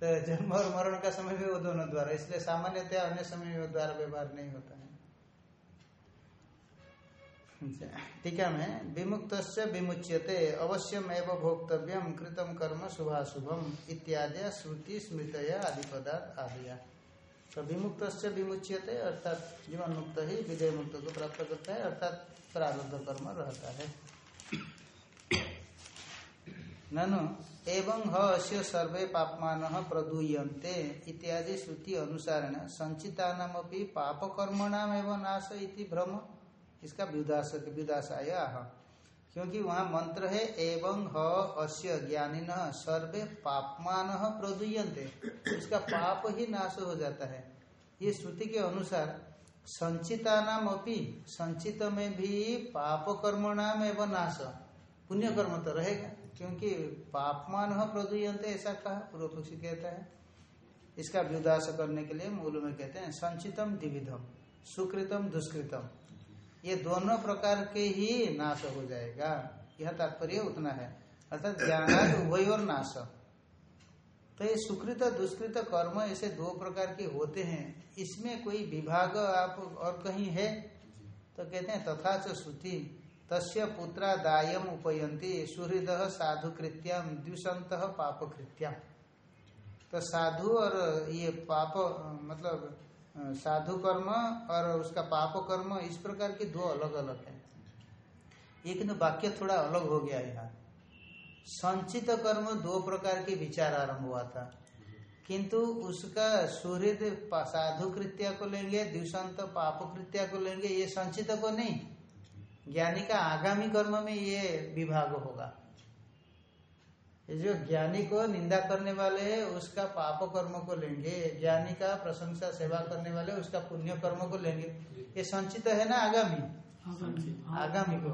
तो जन्म और मरण का समय भी वो दोनों द्वार। इसलिए सामान्यतया अन्य समय वो द्वार व्यवहार नहीं होता है। ठीक है मैं विमुक्त विमुच्यते अवश्यम एवं भोक्तव्यम कृतम कर्म शुभाशुभम इत्यादि श्रुति स्मृत आदि पदार्थ आदिया। तो विमुक्त विमुच्यते, अर्थात जीवन मुक्त ही विजय मुक्त को प्राप्त करता है, अर्थात प्रारब्ध कर्म रहता है। ननु, एवं हस्य सर्वे पापमान प्रदूयते इत्यादि श्रुति अनुसारेण संचितानामपि पाप कर्मणाम एवं नाश इति भ्रम। इसका विदास विदासाय आह। क्योंकि वहाँ मंत्र है, एवं ह, अस्य ज्ञानिन सर्वे पापमान प्रदुयंते इसका पाप ही नाश हो जाता है। ये श्रुति के अनुसार संचिता नाम अपनी संचित में भी पाप कर्म नाम एवं नाश। पुण्य कर्म तो रहेगा, क्योंकि पापमान प्रदुयंते ऐसा कहा, पूर्व पक्षी कहता है। इसका व्युदास करने के लिए मूल में कहते हैं, संचितम द्विविधम सुकृतम दुष्कृतम। ये दोनों प्रकार के ही नाश हो जाएगा। यह तात्पर्य उतना है। अर्थात ज्ञानाद उभय और नाश। तो ये सुकृत दुष्कृत कर्म ऐसे दो प्रकार के होते हैं। इसमें कोई विभाग आप और कहीं है? तो कहते हैं, तथा चुति तस्य पुत्रा दायम उपयंती सुहृद साधु कृत्याम द्विशंत पाप कृत्याम तो साधु और ये पाप मतलब साधु कर्म और उसका पाप कर्म, इस प्रकार के दो अलग अलग है। ये किन्तु वाक्य थोड़ा अलग हो गया यहाँ। संचित कर्म दो प्रकार के विचार आरंभ हुआ था। किंतु उसका सूर्य साधु कृत्या को लेंगे द्विशंत पाप कृत्या को लेंगे, ये संचित को नहीं। ज्ञानी का आगामी कर्म में ये विभाग होगा। जो ज्ञानी को निंदा करने वाले है उसका पाप कर्म को लेंगे। ज्ञानी का प्रशंसा सेवा करने वाले उसका पुण्य कर्म को लेंगे। ये संचित है ना आगामी? आगामी को।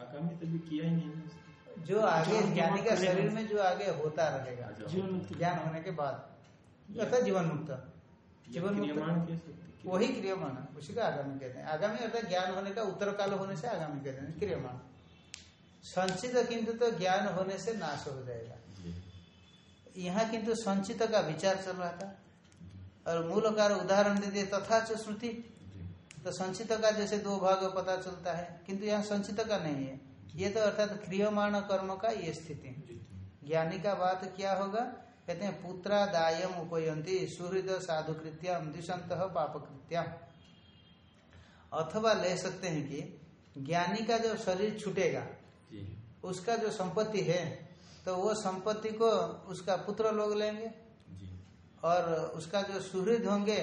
आगामी तो भी किया ही नहीं जो आगे ज्ञानी का शरीर में जो आगे होता रहेगा ज्ञान होने के बाद। अर्थात जीवन मुक्त। जीवन मुक्त। वही क्रियमाण। उसी का आगामी कहते हैं। आगामी अर्थात ज्ञान होने का उत्तर काल होने से आगामी कहते हैं। क्रियमाण। संचित किंतु तो ज्ञान होने से नाश हो जाएगा। यहाँ किंतु संचित का विचार चल रहा था। और मूल कार उदाहरण दे दिए तथा च श्रुति तो संचित का जैसे दो भाग पता चलता है किंतु यहाँ संचित का नहीं है। ये तो अर्थात क्रियमाण कर्म का ये स्थिति। ज्ञानी का बात क्या होगा? कहते हैं पुत्रा दायम उपयंती सुहृद साधु कृत्याम द्विशंत पाप कृत्याम अथवा ले सकते हैं कि ज्ञानी का जो शरीर छूटेगा उसका जो संपत्ति है तो वो संपत्ति को उसका पुत्र लोग लेंगे। और उसका जो सुहृद होंगे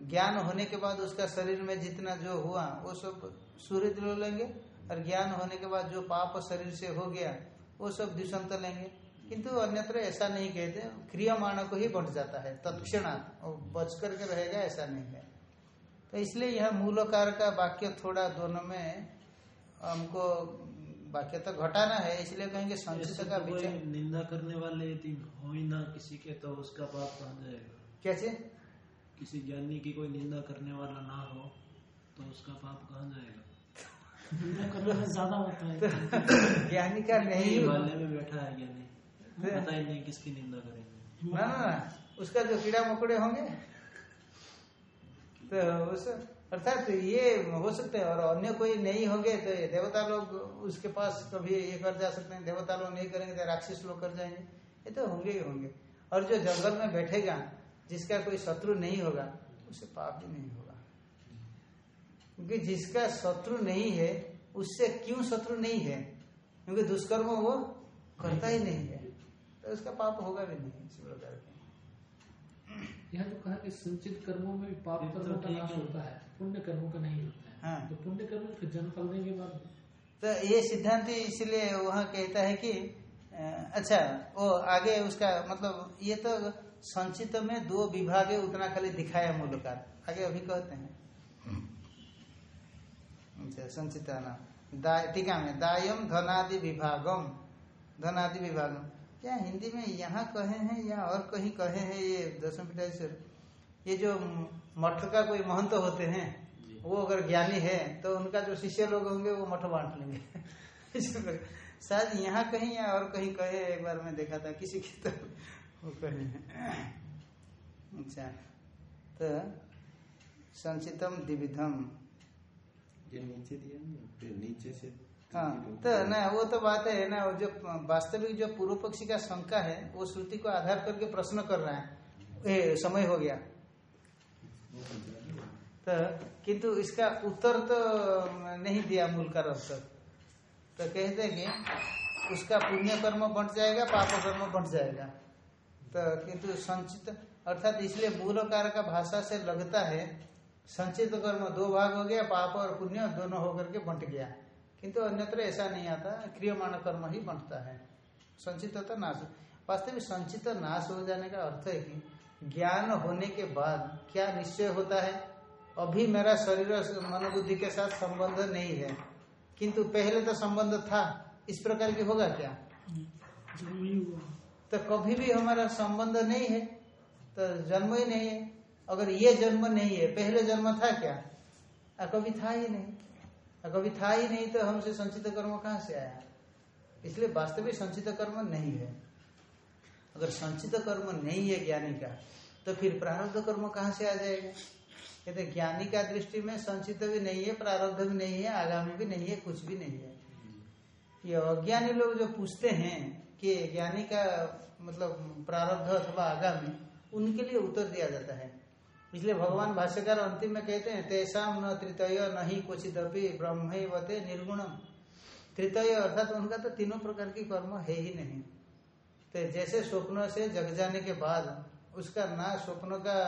ज्ञान होने के बाद उसका शरीर में जितना जो हुआ वो सब सुहृद लोग लेंगे। और ज्ञान होने के बाद जो पाप शरीर से हो गया वो सब द्विशंत लेंगे। किंतु अन्यत्र ऐसा नहीं कहते क्रियमाण को ही बढ़ जाता है तत्क्षणात्। और बच करके रहेगा ऐसा नहीं है। तो इसलिए यह मूलकार का वाक्य थोड़ा दोनों में हमको वाक्य तो घटाना है इसलिए कहेंगे संचित का विचार। निंदा करने वाले यदि हो ही ना किसी के तो उसका पाप कहाँ जाएगा। कैसे? किसी ज्ञानी की कोई निंदा करने वाला ना हो तो उसका पाप कहाँ जाएगा? निंदा करने में ज़्यादा होता है। ज्ञानी का नहीं हिमालय में बैठा है ज्ञानी। पता ही नहीं किसकी निंदा करेंगे। ना ना ना उसका जो कीड़ा मकोड़े होंगे तो उस अर्थात ये हो सकते हैं, और अन्य कोई नहीं होंगे तो देवता लोग उसके पास कभी ये कर जा सकते हैं, देवता लोग नहीं करेंगे तो राक्षस लोग कर जाएँगे। ये तो होंगे ही होंगे। और जो जंगल में बैठेगा, जिसका कोई शत्रु नहीं होगा, उसे पाप भी नहीं होगा। क्योंकि जिसका शत्रु नहीं है, उससे क्यों शत्रु नहीं है? क्योंकि दुष्कर्म वो करता ही नहीं है। तो उसका पाप होगा भी नहीं, इस प्रकार के। यहाँ जो कहा कि संचित कर्मों में पाप तो कर्मों का नाश होता है पुण्य कर्मों का नहीं होता है। हाँ। तो पुण्य कर्म फिर जन्म फलने के बाद तो ये सिद्धांत इसलिए वहाँ कहता है कि अच्छा वो आगे उसका मतलब ये तो संचित में दो विभाग है उतना खाली दिखाया मूलकार आगे अभी कहते हैं। अच्छा संचिता नाम दा- टीका में दायम धनादि विभागम। धनादि विभागम। क्या हिंदी में यहाँ कहे हैं या और कहीं कहे हैं ये दसम पिटाईश्वर ये जो मठ का कोई महंत होते हैं वो अगर ज्ञानी है तो उनका जो शिष्य लोग होंगे वो मठ बांट लेंगे। शायद यहाँ कहीं या और कहीं कहे एक बार मैं देखा था किसी की तो वो कहे। अच्छा तो संचितम द्विविधम नीचे दिया नीचे से हाँ तो ना वो तो बात है ना वो जो वास्तविक जो पूर्व पक्षी का शंका है वो श्रुति को आधार करके प्रश्न कर रहा है। ए, समय हो गया। तो किंतु इसका उत्तर तो नहीं दिया मूल का अब तो कहते हैं कि उसका पुण्य कर्म बंट जाएगा पाप कर्म बंट जाएगा। तो किंतु संचित अर्थात इसलिए मूल कार का भाषा से लगता है संचित कर्म दो भाग हो गया पाप और पुण्य दोनों होकर के बंट गया। किंतु अन्यत्र ऐसा नहीं आता, क्रियमाण कर्म ही बनता है। संचित तो नाश। वास्तविक संचित नाश हो जाने का अर्थ है कि ज्ञान होने के बाद क्या निश्चय होता है? अभी मेरा शरीर मनोबुद्धि के साथ संबंध नहीं है। किंतु पहले तो संबंध था। इस प्रकार की होगा क्या? तो कभी भी हमारा संबंध नहीं है तो जन्म ही नहीं है। अगर ये जन्म नहीं है, पहले जन्म था क्या? कभी था ही नहीं। कभी था ही नहीं तो हमसे संचित कर्म कहाँ से आया? इसलिए वास्तविक संचित कर्म नहीं है। अगर संचित कर्म नहीं है ज्ञानी का तो फिर प्रारब्ध कर्म कहाँ से आ जाएगा? कहते ज्ञानी का दृष्टि में संचित भी नहीं है, प्रारब्ध भी नहीं है, आगामी भी नहीं है, कुछ भी नहीं है। ये अज्ञानी लोग जो पूछते हैं कि ज्ञानी का मतलब प्रारब्ध अथवा आगामी, उनके लिए उत्तर दिया जाता है। इसलिए भगवान भाष्यकार अंतिम में कहते हैं तेसाम न तृतय नहीं क्वचित अभी ब्रह्म वते निर्गुणम। तृतय अर्थात तो उनका तो तीनों प्रकार की कर्म है ही नहीं। तो जैसे स्वप्न से जग जाने के बाद उसका ना स्वप्न का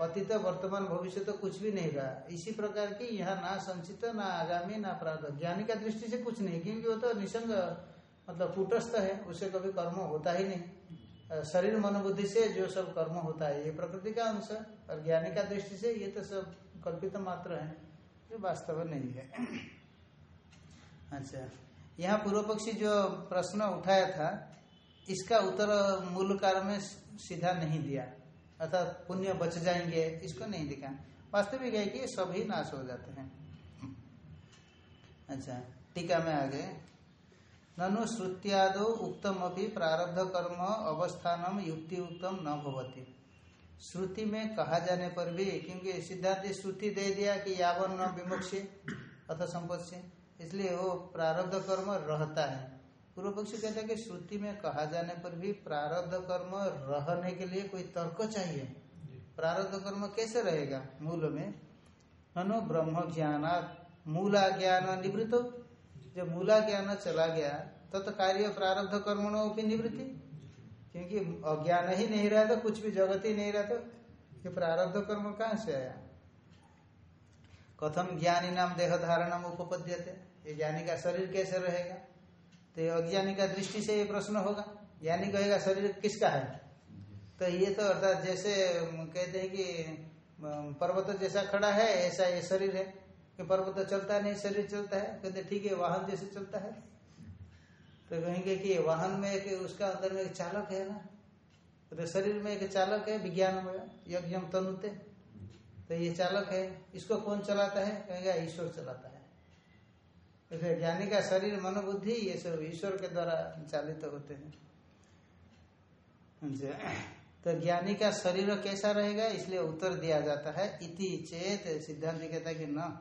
अतीत वर्तमान भविष्य तो कुछ भी नहीं रहा। इसी प्रकार की यहाँ ना संचित, ना आगामी, ना प्रारब्ध ज्ञानी का दृष्टि से कुछ नहीं, क्योंकि वो तो निसंग मतलब कूटस्थ है उससे कभी कर्म होता ही नहीं। शरीर मनोबुद्धि से जो सब कर्म होता है, ये प्रकृति का अंश और ज्ञानी का दृष्टि से ये तो सब कल्पित मात्र है जो वास्तव नहीं है। अच्छा यहाँ पूर्व पक्षी जो प्रश्न उठाया था, इसका उत्तर मूल काल में सीधा नहीं दिया। अर्थात पुण्य बच जाएँगे, इसको नहीं दिखा। वास्तविक है कि सभी नाश हो जाते हैं। अच्छा टीका में आगे। ननु श्रुत्यादो उक्तम अभी प्रारब्ध कर्म अवस्थानम युक्ति उत्तम न भवती। श्रुति में कहा जाने पर भी क्योंकि सिद्धांत श्रुति दे दिया कि यावन न विमुक्षे अथ संपत्ति इसलिए वो प्रारब्ध कर्म रहता है। पूर्व पक्षी कहता है कि श्रुति में कहा जाने पर भी प्रारब्ध कर्म रहने के लिए कोई तर्क चाहिए। प्रारब्ध कर्म कैसे रहेगा? मूल में ननु ब्रह्म ज्ञान मूला ज्ञान निवृत्त। जब मूला ज्ञान चला गया, तब तो कार्य प्रारब्ध कर्मणों की निवृत्ति। क्योंकि अज्ञान ही नहीं रहा तो कुछ भी जगत ही नहीं रहा तो ये प्रारब्ध कर्म कहाँ से आया? कथम ज्ञानी नाम देह धारणम उपपद्यते। ये ज्ञानी का शरीर कैसे रहेगा? तो ये अज्ञानी का दृष्टि से ये प्रश्न होगा। ज्ञानी कहेगा, शरीर किसका है? तो ये तो अर्थात जैसे, कहते हैं कि पर्वत जैसा खड़ा है, ऐसा ये शरीर है। कि पर्वत तो चलता नहीं, शरीर चलता है। कहते, ठीक है, वाहन जैसे चलता है। तो कहेंगे कि वाहन में एक, उसका अंदर में एक चालक है ना? तो शरीर में एक चालक है विज्ञान में यज्ञ तनुते। तो ये चालक है, इसको कौन चलाता है? कहेगा, ईश्वर चलाता है। तो ज्ञानी का शरीर, मनोबुद्धि, ये सब ईश्वर के द्वारा चालित तो होते हैं। तो ज्ञानी का शरीर कैसा रहेगा? इसलिए उत्तर दिया जाता है, इति चेत। सिद्धांत कहता है कि न।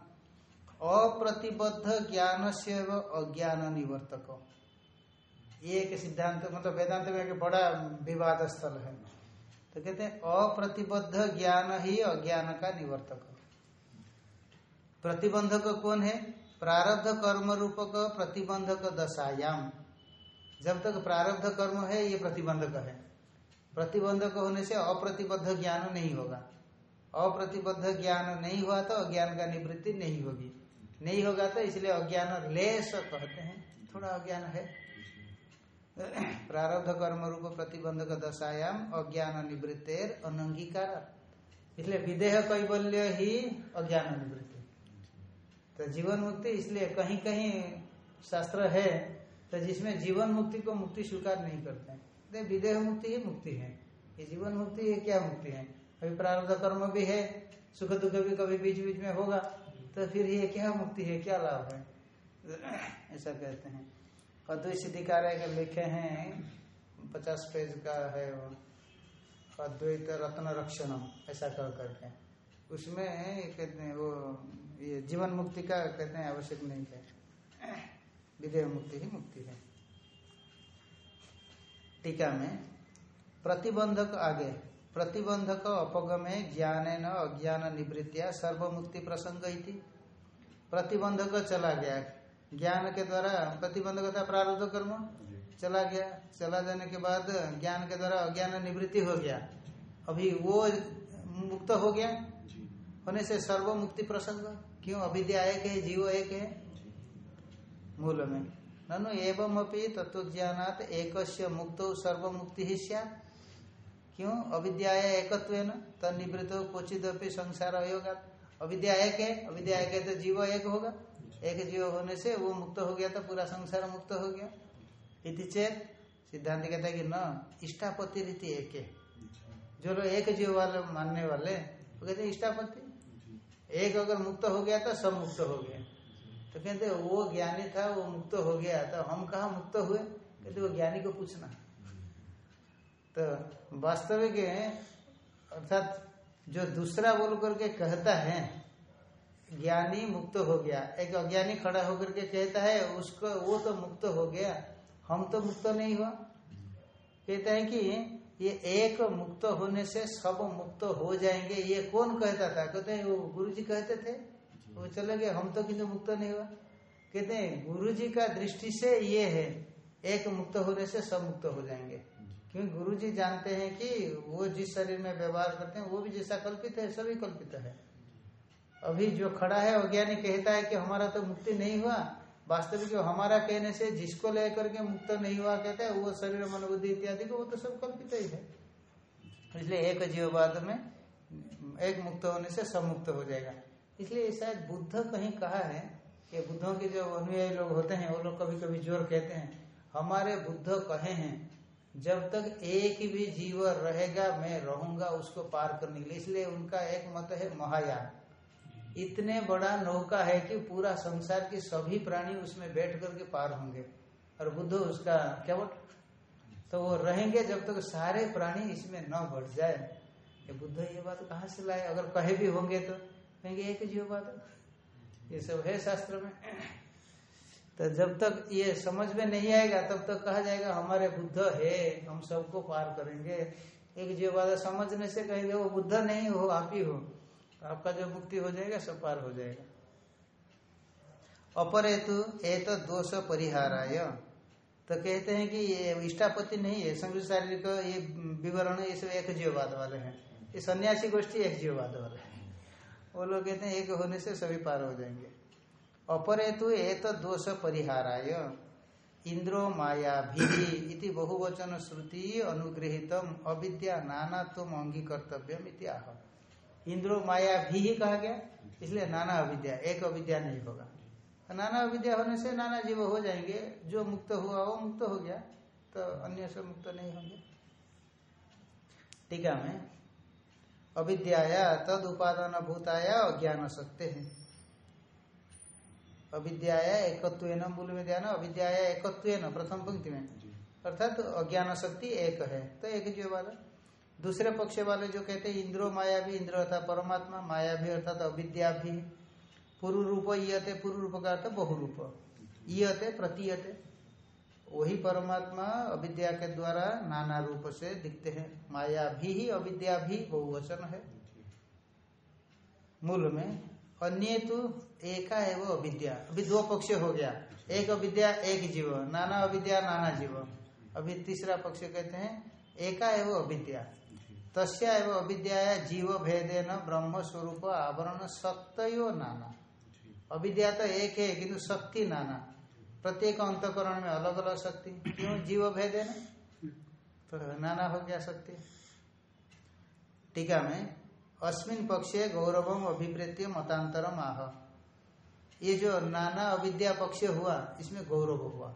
अप्रतिबद्ध ज्ञान से अज्ञान निवर्तक ये एक सिद्धांत मतलब वेदांत में एक बड़ा विवाद स्थल है। तो कहते हैं, अप्रतिबद्ध ज्ञान ही अज्ञान का निवर्तक। प्रतिबंधक कौन है? प्रारब्ध कर्म रूपक प्रतिबंधक दशायाम। जब तक प्रारब्ध कर्म है, ये प्रतिबंधक है। प्रतिबंधक होने से अप्रतिबद्ध ज्ञान नहीं होगा। अप्रतिबद्ध ज्ञान नहीं हुआ तो अज्ञान का निवृत्ति नहीं होगी। नहीं होगा तो इसलिए अज्ञान लेस कहते हैं। थोड़ा अज्ञान है। प्रारब्ध कर्म रूप प्रतिबंधक दशायाम अज्ञान निवृत्तेर अनंगीकार। इसलिए विदेह कैबल्य ही अज्ञान निवृत्ति। तो जीवन मुक्ति इसलिए कहीं कहीं शास्त्र है तो जिसमें जीवन मुक्ति को मुक्ति स्वीकार नहीं करते हैं। तो विदेह मुक्ति ही मुक्ति है। ये जीवन मुक्ति है क्या मुक्ति है? अभी प्रारब्ध कर्म भी है, सुख दुख भी कभी बीच बीच में होगा। तो फिर ये क्या मुक्ति है, क्या लाभ है? ऐसा कहते हैं। अद्वैत सिद्धिकार्य के लिखे हैं, पचास पेज का है वो, अद्वैत रत्न रक्षणम, ऐसा कर करके। उसमें कहते हैं वो, ये जीवन मुक्ति का कहते हैं आवश्यक नहीं है। विदेह मुक्ति ही मुक्ति है। टीका में, प्रतिबंधक आगे। प्रतिबंधक अपगमे ज्ञान न अज्ञान निवृत्तिया सर्वमुक्ति प्रसंग प्रतिबंधक चला गया। ज्ञान के द्वारा प्रतिबंधक था प्रारब्ध कर्म चला गया। चला जाने के बाद ज्ञान के द्वारा अज्ञान निवृत्ति हो गया। अभी वो मुक्त हो गया। होने से सर्व मुक्ति प्रसंग। क्यों? अविद्या एक है जीव एक है। मूल में। ननु एवं अपनी तत्वज्ञात एक मुक्त सर्व मुक्ति ही सैत क्यों? अविद्या एकत्व तनिवृत क्वचित संसार होगा अविद्या एक है अविद्या एक है तो जीव एक होगा। एक जीव होने से वो मुक्त हो गया तो पूरा संसार मुक्त हो गया। इति चेत सिद्धांत कहता है कि न इष्टापति रीति एक है। जो लोग एक जीव वाले मानने वाले, वो कहते हैं इष्टापति एक अगर मुक्त हो गया तो सब मुक्त हो गया। तो कहते वो ज्ञानी था, वो मुक्त हो गया। तो हम कहा मुक्त हुए? कहते वो ज्ञानी को पूछना। तो वास्तविक अर्थात जो दूसरा बोल करके कहता है, ज्ञानी मुक्त हो गया। एक अज्ञानी खड़ा होकर के कहता है, उसको, वो तो मुक्त हो गया। हम तो मुक्त नहीं हुआ। कहता है कि ये एक मुक्त होने से सब मुक्त हो जाएँगे। ये कौन कहता था? कहते हैं, वो गुरु जी कहते थे। वो चले गए, हम तो किन्तु मुक्त नहीं हुआ। कहते हैं गुरु जी का दृष्टि से ये है, एक मुक्त होने से सब मुक्त हो जाएँगे। क्योंकि गुरु जी जानते हैं कि वो जिस शरीर में व्यवहार करते हैं, वो भी जैसा कल्पित है, सभी कल्पित है। अभी जो खड़ा है, अज्ञानी कहता है कि हमारा तो मुक्ति नहीं हुआ। वास्तविक हमारा कहने से जिसको लेकर के मुक्त नहीं हुआ, कहते हैं, वो शरीर, मनोबुद्धि इत्यादि को वो तो सब कल्पित ही है। इसलिए एक जीववाद में एक मुक्त होने से सब मुक्त हो जाएगा। इसलिए शायद बुद्ध कहीं कहा है कि बुद्धों के जो अनुयायी लोग होते हैं, वो लोग कभी कभी ज़ोर कहते हैं, हमारे बुद्ध कहे हैं जब तक एक भी जीव रहेगा, मैं रहूँगा उसको पार करने के लिए। इसलिए उनका एक मत है महायान। इतने बड़ा नौका है कि पूरा संसार के सभी प्राणी उसमें बैठ करके पार होंगे। और बुद्ध उसका क्या बोल? तो वो रहेंगे जब तक सारे प्राणी इसमें न बढ़ जाए। ये बुद्ध ये बात कहाँ से लाए? अगर कहे भी होंगे तो कहेंगे, एक जीव बात। ये सब है शास्त्र में। तो जब तक ये समझ में नहीं आएगा, तब तक कहा जाएगा, हमारे बुद्ध है, हम सबको पार करेंगे। एक जीव बात समझने से कहेंगे, वो बुद्ध नहीं हो, आप ही हो। आपका जो मुक्ति हो जाएगा, सब पार हो जाएगा। अपर हेतु एक तो दोष परिहाराय। तो कहते हैं कि ये इष्टापति नहीं है संयुक्त शारीरिक ये विवरण, ये सब एक जीववाद वाले हैं। ये सन्यासी गोष्ठी एक जीववाद वाले हैं। वो लोग कहते हैं, एक होने से सभी पार हो जाएँगे। अपर हेतु एक दोष परिहाराय। इंद्रो माया भी बहुवचन श्रुति अनुगृहितम अविद्या नाना तुम अंगीकर्तव्यम इत्याह इंद्रो माया भी ही कहा गया? इसलिए नाना अविद्या, एक अविद्या नहीं होगा। नाना अविद्या होने से नाना जीव हो जाएँगे। जो मुक्त हुआ वो मुक्त हो गया तो अन्य से मुक्त नहीं होंगे। टीका में, अविद्याया तद उपादान भूताया अज्ञान सकते हैं अविद्याया एकत्व मूल में ध्यान अविद्याया एकत्व प्रथम पंक्ति में। अर्थात तो अज्ञान शक्ति एक है। तो एक जीव वाला। दूसरे पक्ष वाले जो कहते हैं इंद्रो माया भी इंद्र अर्थात परमात्मा माया भी अर्थात अविद्या भी। पूर्व रूप ईयते पूर्व रूप का अर्थ बहु बहुरूप। ईयते प्रतीयते। वही परमात्मा अविद्या के द्वारा नाना रूप से दिखते हैं। माया भी ही अविद्या भी बहुवचन है। मूल में अन्य तो एका एवं अविद्या। अभी दो पक्ष हो गया। एक अविद्या, एक जीव। नाना अविद्या, नाना जीव। अभी तीसरा पक्ष कहते हैं, एका एवं अविद्या। तस्या एवं अविद्या जीव भेदे न ब्रह्म स्वरूप आवरण सत्यो नाना। अविद्या तो एक है, किंतु शक्ति नाना। प्रत्येक अंतकरण में अलग अलग शक्ति। क्यों? जीव भेदे न तो नाना हो गया शक्ति। टीका में अस्मिन पक्षे गौरवम, अभिप्रेत्य मतांतरम आह। ये जो नाना अविद्या पक्ष हुआ, इसमें गौरव हुआ।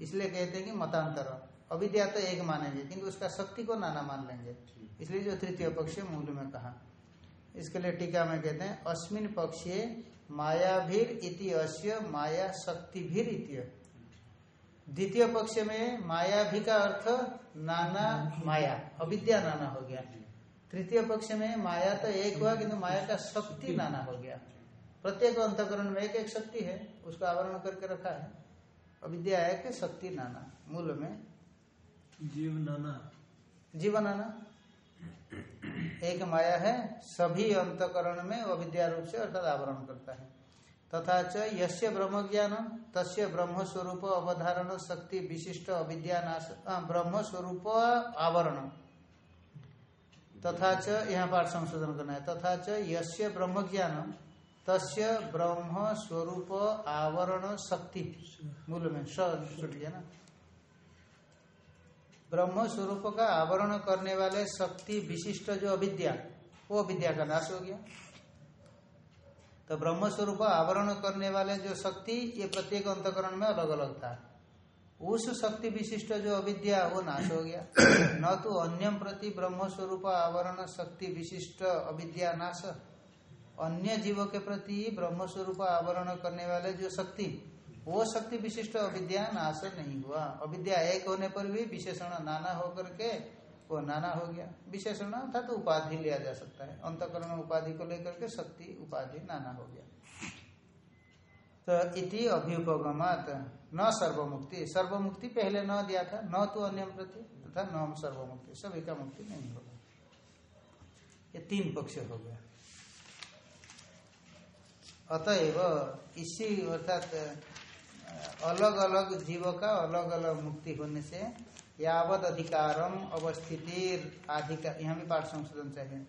इसलिए कहते हैं कि मतांतर। अविद्या तो एक मानेंगे, किंतु उसका शक्ति को नाना मान लेंगे। इसलिए जो तृतीय पक्ष मूल में कहा। इसके लिए टीका में कहते हैं, अस्मिन पक्षे मायाभीर इति अश्य माया शक्ति भीर द्वितीय पक्ष में माया भी का अर्थ नाना माया, अविद्या नाना हो गया। तृतीय पक्ष में माया तो एक हुआ किंतु माया का शक्ति नाना हो गया। प्रत्येक अंतकरण में एक एक शक्ति है उसको आवरण करके रखा है। अविद्या एक शक्ति नाना मूल में। जीव नाना। जीवन नाना। एक माया है सभी अंतकरण में अविद्या रूप से अर्थात आवरण करता है। तथा च यस्य ब्रह्म ज्ञान तस्य ब्रह्म स्वरूप अवधारण शक्ति विशिष्ट अविद्या नाश ब्रह्म स्वरूप आवरण तथा च, यहाँ पाठ संशोधन करना है, तथा च यस्य ब्रह्म ज्ञान तस्य ब्रह्म स्वरूप आवरण शक्ति। मूल में स छूट गया ना? ब्रह्म स्वरूप का आवरण करने वाले शक्ति विशिष्ट जो अविद्या, वो अविद्या का नाश हो गया। तो ब्रह्म स्वरूप आवरण करने वाले जो शक्ति, ये प्रत्येक अंतकरण में अलग अलग था। उस शक्ति विशिष्ट जो अविद्या वो नाश हो गया। न तो अन्यम प्रति ब्रह्म स्वरूप आवरण शक्ति विशिष्ट अविद्या नाश। अन्य जीवों के प्रति ब्रह्म स्वरूप आवरण करने वाले जो शक्ति वो शक्ति विशिष्ट अविद्या नाश नहीं हुआ। अविद्या एक होने पर भी विशेषण नाना होकर के वो नाना हो गया। विशेषण था तो उपाधि लिया जा सकता है। अंतकरण उपाधि को लेकर के शक्ति उपाधि नाना हो गया। तो इति अभ्युपगमात। न सर्वमुक्ति सर्वमुक्ति पहले न दिया था, न तो अन्य प्रति, तथा न सर्वमुक्ति सभी का मुक्ति नहीं होगा। ये तीन पक्ष हो गया। अतएव इसी अर्थात अलग अलग जीव का अलग अलग मुक्ति होने से यावद अधिकारम अवस्थितिर आधिकार यहाँ भी पाठ संशोधन चाहिए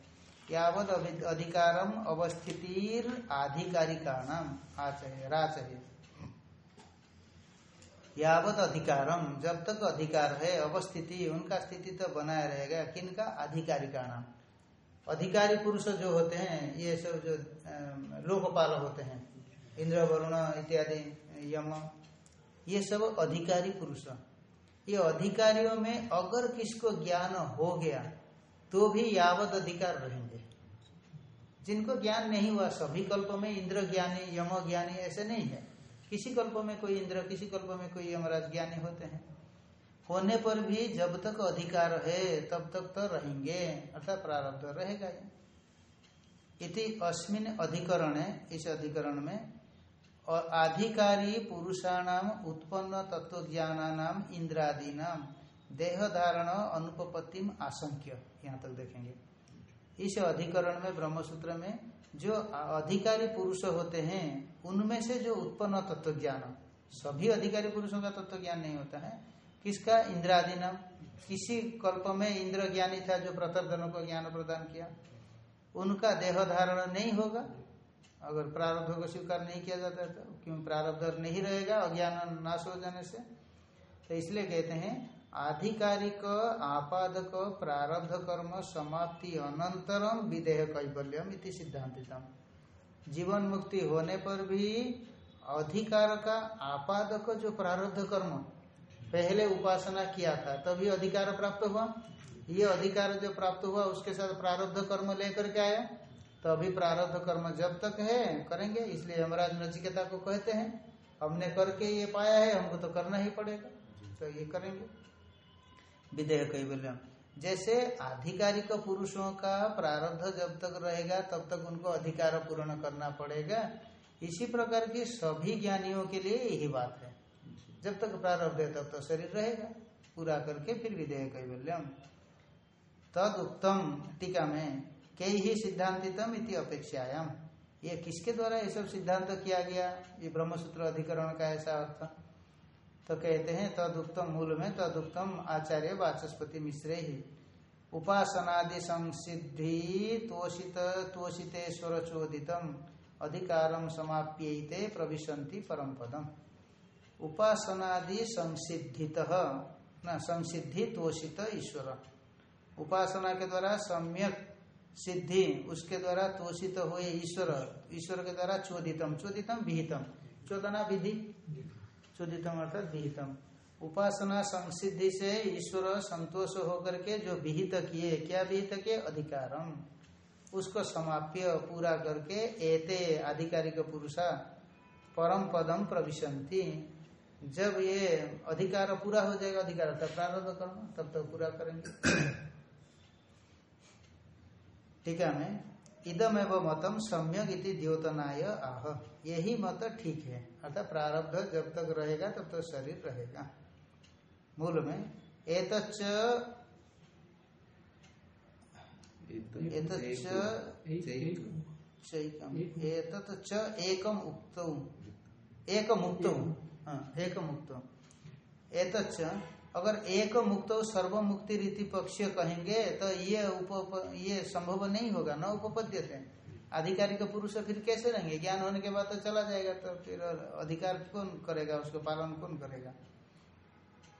यावद अधिकारम अवस्थितिर आधिकारिकाणाम आ चाहिए रा चाहिए यावत अधिकारम, जब तक अधिकार है, अवस्थिति, उनका स्थिति तो बनाया रहेगा, किनका? अधिकारिका नाम अधिकारी पुरुष जो होते हैं, ये सब जो लोकपाल होते हैं, इंद्र, वरुण इत्यादि, यम, ये सब अधिकारी पुरुष। ये अधिकारियों में अगर किसको ज्ञान हो गया तो भी यावत अधिकार रहेंगे। जिनको ज्ञान नहीं हुआ, सभी कल्प में इंद्र ज्ञानी, यम ज्ञानी ऐसे नहीं है। किसी कल्प में कोई इंद्र, किसी कल्प में कोई यमराज ज्ञानी होते हैं। होने पर भी जब तक अधिकार है, तब तक तो रहेंगे। अर्थात प्रारब्ध रहेगा इति अस्मिन अधिकरण, इस अधिकरण में और आधिकारी पुरुषाणाम, उत्पन्न तत्व ज्ञानानाम इंद्रादी नाम देह धारण अनुपत्तिम आशंक्य। यहाँ तक देखेंगे। इस अधिकरण में, ब्रह्मसूत्र में जो अधिकारी पुरुष होते हैं, उनमें से जो उत्पन्न तत्व ज्ञान सभी अधिकारी पुरुषों का तत्व ज्ञान नहीं होता है। किसका? इंद्रादि नाम। किसी कल्प में इंद्र ज्ञानी था जो प्रतर्धनों को ज्ञान प्रदान किया, उनका देह धारण नहीं होगा। अगर प्रारब्ध को स्वीकार नहीं किया जाता तो क्यों? प्रारब्ध नहीं रहेगा, अज्ञान नाश हो जाने से। तो इसलिए कहते हैं आधिकारिक, आपादक प्रारब्ध कर्म समाप्ति अनंतरम विदेह कैबल्यम इति सिद्धांतितम जीवन मुक्ति होने पर भी अधिकार का आपादक जो प्रारब्ध कर्म पहले उपासना किया था, तभी अधिकार प्राप्त हुआ। ये अधिकार जो प्राप्त हुआ, उसके साथ प्रारब्ध कर्म लेकर के आया। तो अभी प्रारब्ध कर्म जब तक है, करेंगे, इसलिए यमराज नचिकेता को कहते हैं। हमने करके ये पाया है, हमको तो करना ही पड़ेगा। तो ये करेंगे। विधेय कैबल्यम जैसे आधिकारिक पुरुषों का प्रारब्ध जब तक रहेगा, तब तक उनको अधिकार पूर्ण करना पड़ेगा। इसी प्रकार की सभी ज्ञानियों के लिए यही बात है। जब तक प्रारब्ध है, तब तक शरीर रहेगा। पूरा करके फिर विधेय कैबल्यम तद उत्तम टीका में कई ही सिद्धांतितम इति अपेक्षायाम। ये किसके द्वारा ये सब सिद्धांत किया गया? ये ब्रह्मसूत्र अधिकरण का ऐसा अर्थ। तो कहते हैं, तदुक्तम मूल में, तदुक्तम आचार्य वाचस्पति मिश्रे ही। उपासनादि संसिद्धि तोषित तोषितेश्वर चोदितम अधिकारम समाप्यते प्रविशंति परम पदम। उपासनादि संसिद्धित, न, संसिद्धि तोषित ईश्वर। उपासना के द्वारा सम्यक सिद्धि, उसके द्वारा तोषित हुए ईश्वर ईश्वर के द्वारा चोदितम चोदितम विहितम। चोदना विधि? चोदितम अर्थात विहितम। उपासना संसिद्धि से ईश्वर संतोष होकर के जो विहित किए, क्या विहित किए? अधिकारम। उसको समाप्य पूरा करके एते आधिकारिक पुरुषा परम पदम प्रविशंति जब ये अधिकार पूरा हो जाएगा, अधिकार तब प्रारंभ करना तब तक तो पूरा करेंगे। टीका में इदम एवं मतम सम्यक इति द्योतनाय आह। यही मत ठीक है। अर्थात प्रारब्ध जब तक रहेगा तब तक शरीर रहेगा। मूल में एतच्च एतत् च एकम उक्त। एकम उक्त हाँ एकम उक्त एतच्च अगर एक मुक्त सर्व मुक्ति रीति पक्ष कहेंगे तो ये उप, ये संभव नहीं होगा, न उपपद्य थे। आधिकारिक पुरुष फिर कैसे रहेंगे? ज्ञान होने के बाद तो चला जाएगा तो फिर अधिकार कौन करेगा? उसको पालन कौन करेगा?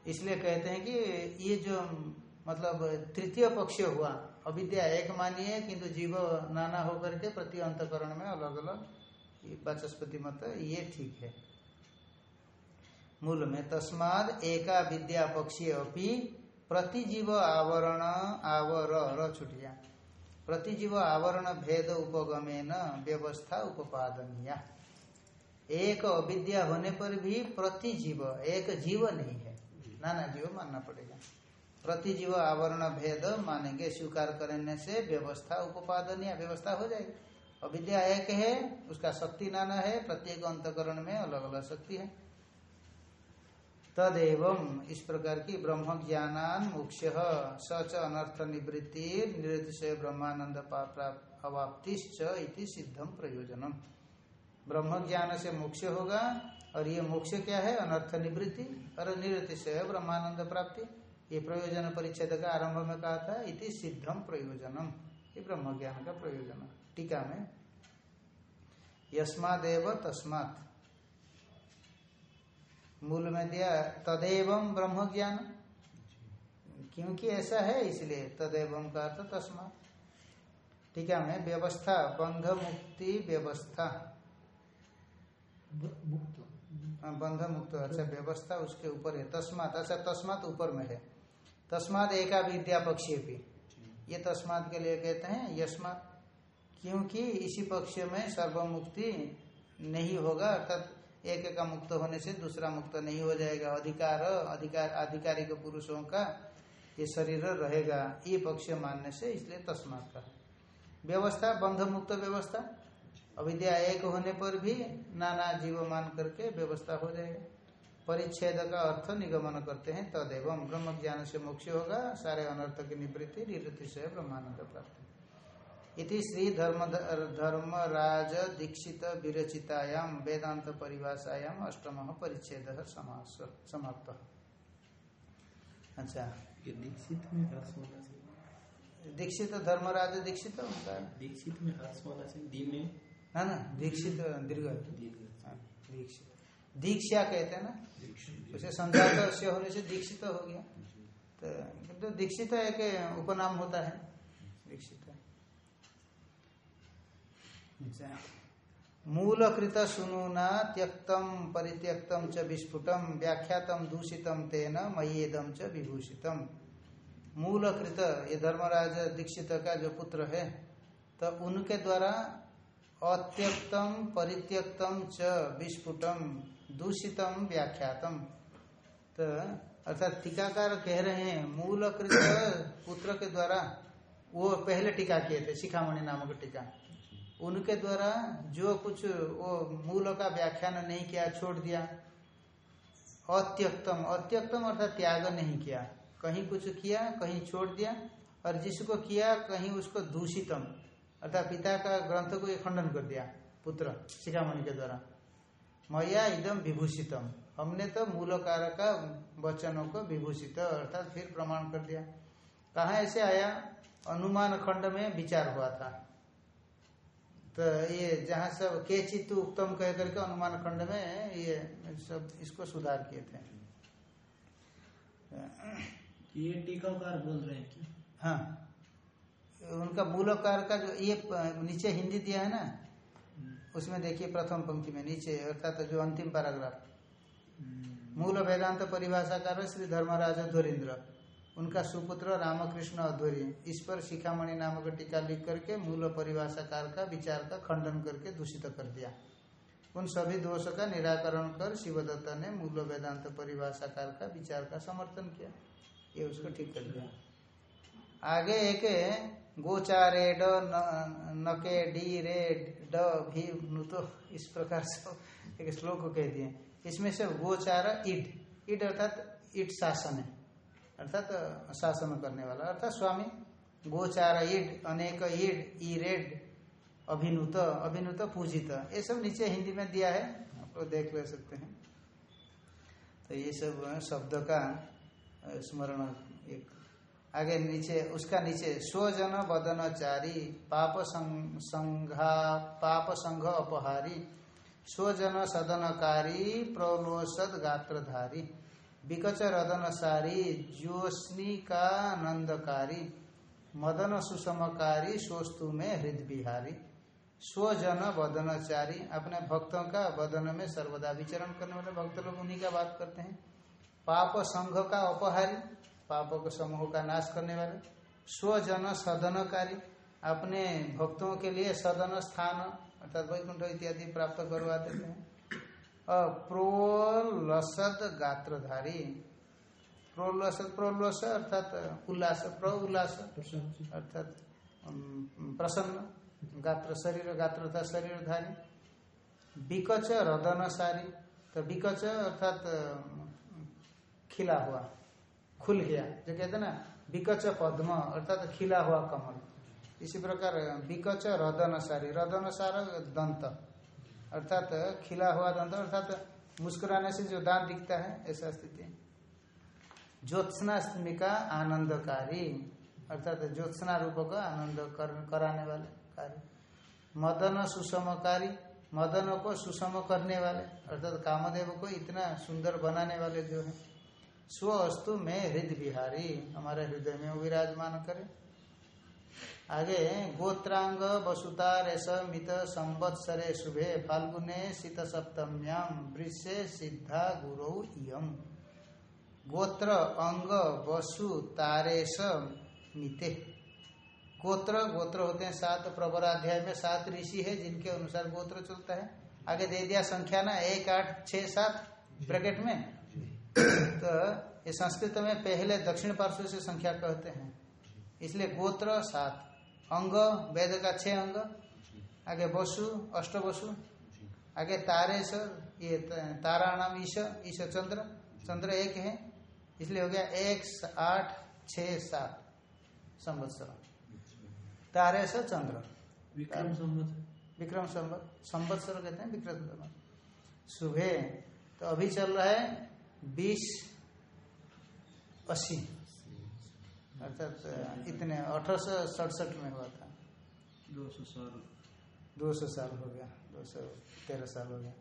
इसलिए कहते हैं कि ये जो मतलब तृतीय पक्ष हुआ, अविद्या एक मानिए, किंतु जीव नाना होकर के प्रति अंतकरण में अलग अलग वाचस्पति मत, ये ठीक है। मूल में तस्माद एका विद्या पक्षी अपनी प्रतिजीव आवरण आवर र छुटिया प्रतिजीव आवरण भेद उपगमे न व्यवस्था उपादनिया एक अविद्या होने पर भी प्रतिजीव, एक जीव नहीं है। नाना जीव मानना पड़ेगा। प्रतिजीव आवरण भेद मानेंगे, स्वीकार करने से व्यवस्था उपादनिया व्यवस्था हो जाएगी। अविद्या एक है, उसका शक्ति नाना है, प्रत्येक अंतकरण में अलग अलग शक्ति है। तदेव इस प्रकार की ब्रह्म ज्ञानान मुख्य सच अनर्थ निवृत्ति निरतिशय ब्रह्मानंद अवाप्तिश्च इति सिद्धम प्रयोजनम। ब्रह्म ज्ञान से मोक्ष होगा और ये मोक्ष क्या है? अनर्थ निवृत्ति और निरतिशय ब्रह्मानंद प्राप्ति। ये प्रयोजन परिच्छेद का आरंभ में कहा था, इति सिद्धम प्रयोजनम। ये ब्रह्म ज्ञान का प्रयोजन। टीका में। यस्मादेव तस्मात्। मूल में दिया तदेवम ब्रह्म ज्ञान क्योंकि ऐसा है इसलिए तदेवम का अर्थ तस्मा टीका में व्यवस्था बंध मुक्ति व्यवस्था मुक्त। हाँ, बंध मुक्त अच्छा व्यवस्था उसके ऊपर है तस्मात। अच्छा तस्मात ऊपर में है। तस्मात एका विद्या पक्षी भी। ये तस्मात के लिए कहते हैं यस्मात। क्योंकि इसी पक्ष में सर्वमुक्ति नहीं होगा अर्थात एक का मुक्त होने से दूसरा मुक्त नहीं हो जाएगा। अधिकार अधिकार, आधिकारिक पुरुषों का ये शरीर रहेगा। ये पक्ष मानने से इसलिए तस्मात का व्यवस्था बंध मुक्त व्यवस्था। अविद्या एक होने पर भी नाना जीव मान करके व्यवस्था हो जाएगा। परिच्छेद का अर्थ निगमन करते हैं, तदेव ब्रह्म ज्ञान से मोक्ष होगा, सारे अनर्थ की निवृत्ति निवृत्ति से ब्रह्मानंद प्राप्ति इति श्री धर्म धर्मराज दीक्षित विरचितायाम वेदांत परिभाषायाम अष्टम परिच्छेद समाप्त। अच्छा। दीक्षित में दीक्षित धर्मराज दीक्षित उनका दीक्षित में हर्ष होना चाहिए दी में? है ना दीक्षित दीर्घ। हाँ, दीक्षित। दीक्षा कहते हैं ना? उसे संजात से होने से दीक्षित हो गया। तो दीक्षित एक उपनाम होता है। दीक्षित। मूलकृत सुनूना त्यक्तम परित्यक्तम च विस्फुटम व्याख्यातम दूषितम तेन मयेदम च विभूषितम मूलकृत ये धर्मराज दीक्षित का जो पुत्र है तो उनके द्वारा अत्यक्तम परित्यक्तम च विस्फुटम दूषितम व्याख्यातम तो अर्थात टीकाकार कह रहे हैं मूलकृत पुत्र के द्वारा वो पहले टीका किए थे शिखामणि नामक टीका उनके द्वारा जो कुछ वो मूल का व्याख्यान नहीं किया, छोड़ दिया। अत्यक्तम अत्यक्तम अर्थात त्याग नहीं किया। कहीं कुछ किया, कहीं छोड़ दिया, और जिसको किया, कहीं उसको दूषितम। अर्थात पिता का ग्रंथ को खंडन कर दिया, पुत्र शिखामणि के द्वारा। मैया एकदम विभूषितम। हमने तो मूलकार का वचनों को विभूषित, अर्थात फिर प्रमाण कर दिया। कहा ऐसे आया? अनुमान खंड में विचार हुआ था। तो ये जहाँ सब के चित्त उत्तम कह करके अनुमान खंड में ये सब इसको सुधार किए थे। ये टीकाकार बोल रहे हैं कि? हाँ। उनका मूलकार का जो ये नीचे हिंदी दिया है ना? उसमें देखिए प्रथम पंक्ति में नीचे अर्थात तो जो अंतिम पैराग्राफ। मूल वेदांत परिभाषाकार श्री धर्मराज धुरेन्द्र उनका सुपुत्र रामकृष्ण अध्वरी। इस पर शिखामणि नामक टीका लिख करके मूल परिभाषाकार का विचार का खंडन करके दूषित कर दिया। उन सभी दोष का निराकरण कर शिवदत्ता ने मूल वेदांत परिभाषाकार का विचार का समर्थन किया। ये उसको ठीक कर दिया। आगे एक गोचारेड नके डी रे ड नुतो। इस प्रकार से एक श्लोक कह दिए। इसमें से गोचार ईट ईट अर्थात ईट शासन है। अर्थात शासन करने वाला। अर्थात स्वामी, गोचार ईड, अनेक ईड, ईरेड, अभिनुत अभिनुत पूजित। ये सब नीचे हिंदी में दिया है, आप लोग देख ले सकते हैं। तो ये सब शब्द का स्मरण एक आगे नीचे, उसका नीचे, स्वजन वदनचारी, पाप संघा, पाप संघ अपहारी, स्वजन सदनकारी प्रलोसद गात्रधारी। विकच रदनसारी का नंदकारी, मदन सुषमकारी, सोस्तु में हृद बिहारी स्वजन वदनचारी, अपने भक्तों का वदन में सर्वदा विचरण करने वाले भक्त लोग, उन्हीं का बात करते हैं। पाप संघ का अपहारी, पाप के समूह का नाश करने वाले, स्वजन सदनकारी, अपने भक्तों के लिए सदन स्थान, अर्थात वैकुंठ इत्यादि प्राप्त करवा देते हैं। प्रोलसद गात्रधारी। प्रोलसद प्रोल्लस अर्थात उल्लास प्र उल्लास अर्थात प्रसन्न। गात्र, शरीर गात्र था शरीरधारी। विकच रदनसारी। तो विकच अर्थात, खिला हुआ खुल गया जो कहते हैं ना विकच पद्म अर्थात खिला हुआ कमल। इसी प्रकार विकच रदनसारी। रदनसार दंत। अर्थात खिला हुआ दंत अर्थात मुस्कुराने से जो दांत दिखता है ऐसा स्थिति ज्योत्सनाष्टमिका आनंदकारी अर्थात ज्योत्सना रूप का आनंद कर, कराने वाले कार्य। मदन सुषमकारी मदन को सुषम करने वाले अर्थात कामदेव को इतना सुंदर बनाने वाले जो है। स्व अस्तु में हृदय बिहारी हमारे हृदय में विराजमान करे। आगे गोत्रांग वसुतार मित संवत्सरे शुभे फाल्गुने शीत सप्तम्याम वृषे सिद्धा गुरु इयम गोत्र अंग वसु तारेश मिते। गोत्र गोत्र होते हैं सात प्रवराध्याय में। सात ऋषि है जिनके अनुसार गोत्र चलता है। आगे दे दिया संख्या ना एक आठ छह सात ब्रैकेट में। तो ये संस्कृत में पहले दक्षिण पार्श्व से संख्या कहते हैं। इसलिए गोत्र सात। अंग वेद का छह अंग। आगे वसु अष्ट वसु आगे तारेश ये तारा नाम ईश ईश चंद्र। चंद्र एक है। इसलिए हो गया एक आठ छ सात। संवत्सर। तारे से चंद्र। विक्रम संवत विक्रम संवत संवत्सर कहते हैं विक्रम संवत सुबह तो अभी चल रहा है बीस अस्सी। अर्थात इतने अठारह सौ सड़सठ में हुआ था। दो सौ साल। दो सौ साल हो गया दो सौ तेरह साल हो गया।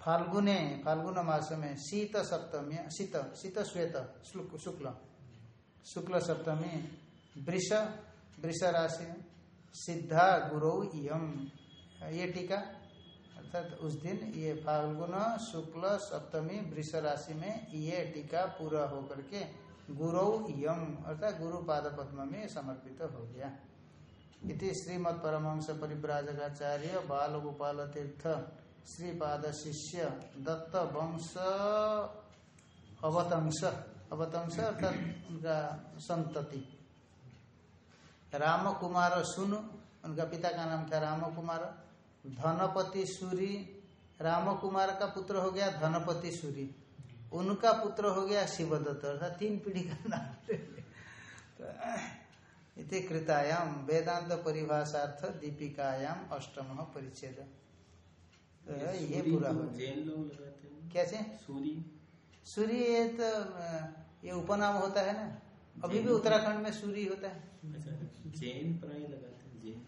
फाल्गुने फाल्गुन मास में शीत सप्तमी शीत शीत श्वेत शुक्ल शुक्ल सप्तमी वृष वृष राशि सिद्धा गुरु इयम ये टीका अर्थात उस दिन ये फाल्गुन शुक्ल सप्तमी वृष राशि में ये टीका पूरा होकर के गुरु यम, अर्थात गुरु पाद पद्म में समर्पित हो गया। इति श्रीमद परमहंस परिव्राजकाचार्य बाल गोपाल तीर्थ श्रीपाद शिष्य दत्त वंश अवतंश। अवतंश अर्थात उनका संतति। राम कुमार सुनु, उनका पिता का नाम था राम कुमार धनपति सूरी राम कुमार का पुत्र हो गया धनपति सूरी। उनका पुत्र हो गया शिवदत्त अर्थात तीन पीढ़ी का नाम ले लिया। तो इति कृतायाम वेदांत परिभाषार्थ दीपिकायाम अष्टम परिच्छेद। तो ये पूरा हो कैसे सूरी। सूर्य ये तो ये उपनाम होता है ना? अभी भी उत्तराखंड में सूर्य होता है। अच्छा जैन प्राय लगाते हैं जैन।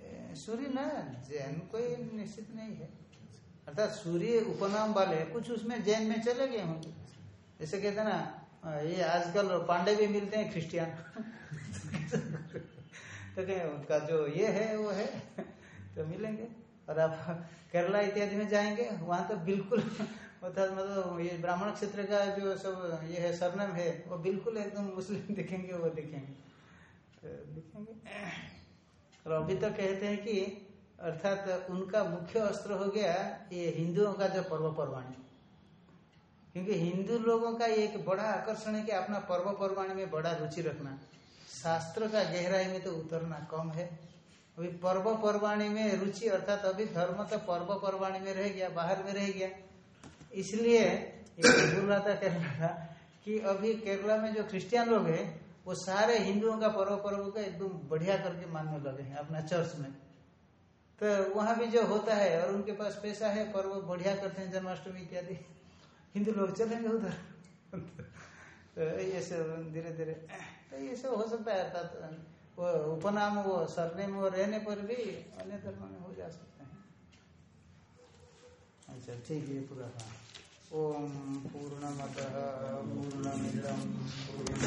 ए, सूर्य ना जैन कोई निश्चित नहीं है। अर्थात सूर्य उपनाम वाले कुछ उसमें जैन में चले गए होंगे जैसे कहते ना ये आजकल पांडे भी मिलते हैं क्रिश्चियन तो कहें, उनका जो ये है, वो है तो मिलेंगे। और आप केरला इत्यादि में जाएँगे, वहाँ तो बिल्कुल, अर्थात मतलब ये ब्राह्मण क्षेत्र का जो सब ये है सरनम है, वो बिल्कुल एकदम मुस्लिम दिखेंगे, वो दिखेंगे। तो दिखेंगे। और अभी तो कहते हैं कि अर्थात उनका मुख्य अस्त्र हो गया ये हिंदुओं का जो पर्व पर्वाणी क्योंकि हिंदू लोगों का एक बड़ा आकर्षण है कि अपना पर्व पर्वाणी में बड़ा रुचि रखना। शास्त्र का गहराई में तो उतरना कम है। अभी पर्व पर्वाणी में रुचि अर्थात अभी धर्म तो पर्व पर्वाणी में रह गया, बाहर में रह गया। इसलिए बोल रहा था केरला का कि अभी केरला में जो क्रिश्चियन लोग हैं, वो सारे हिंदुओं का पर्व पर्व का एकदम बढ़िया करके मानने लगे हैं अपना चर्च में। तो वहाँ भी जो होता है और उनके पास पैसा है, पर वो बढ़िया करते हैं जन्माष्टमी इत्यादि। हिंदू लोग चलेंगे उधर। तो ये सब धीरे धीरे तो ये सब हो सकता है अर्थात, वो उपनाम, वो सरनेम, वो रहने पर भी अन्य धर्म में हो जा सकते हैं। अच्छा ठीक है पूरा हाँ ओम पूर्णमद पूर्णमिदम पूर्ण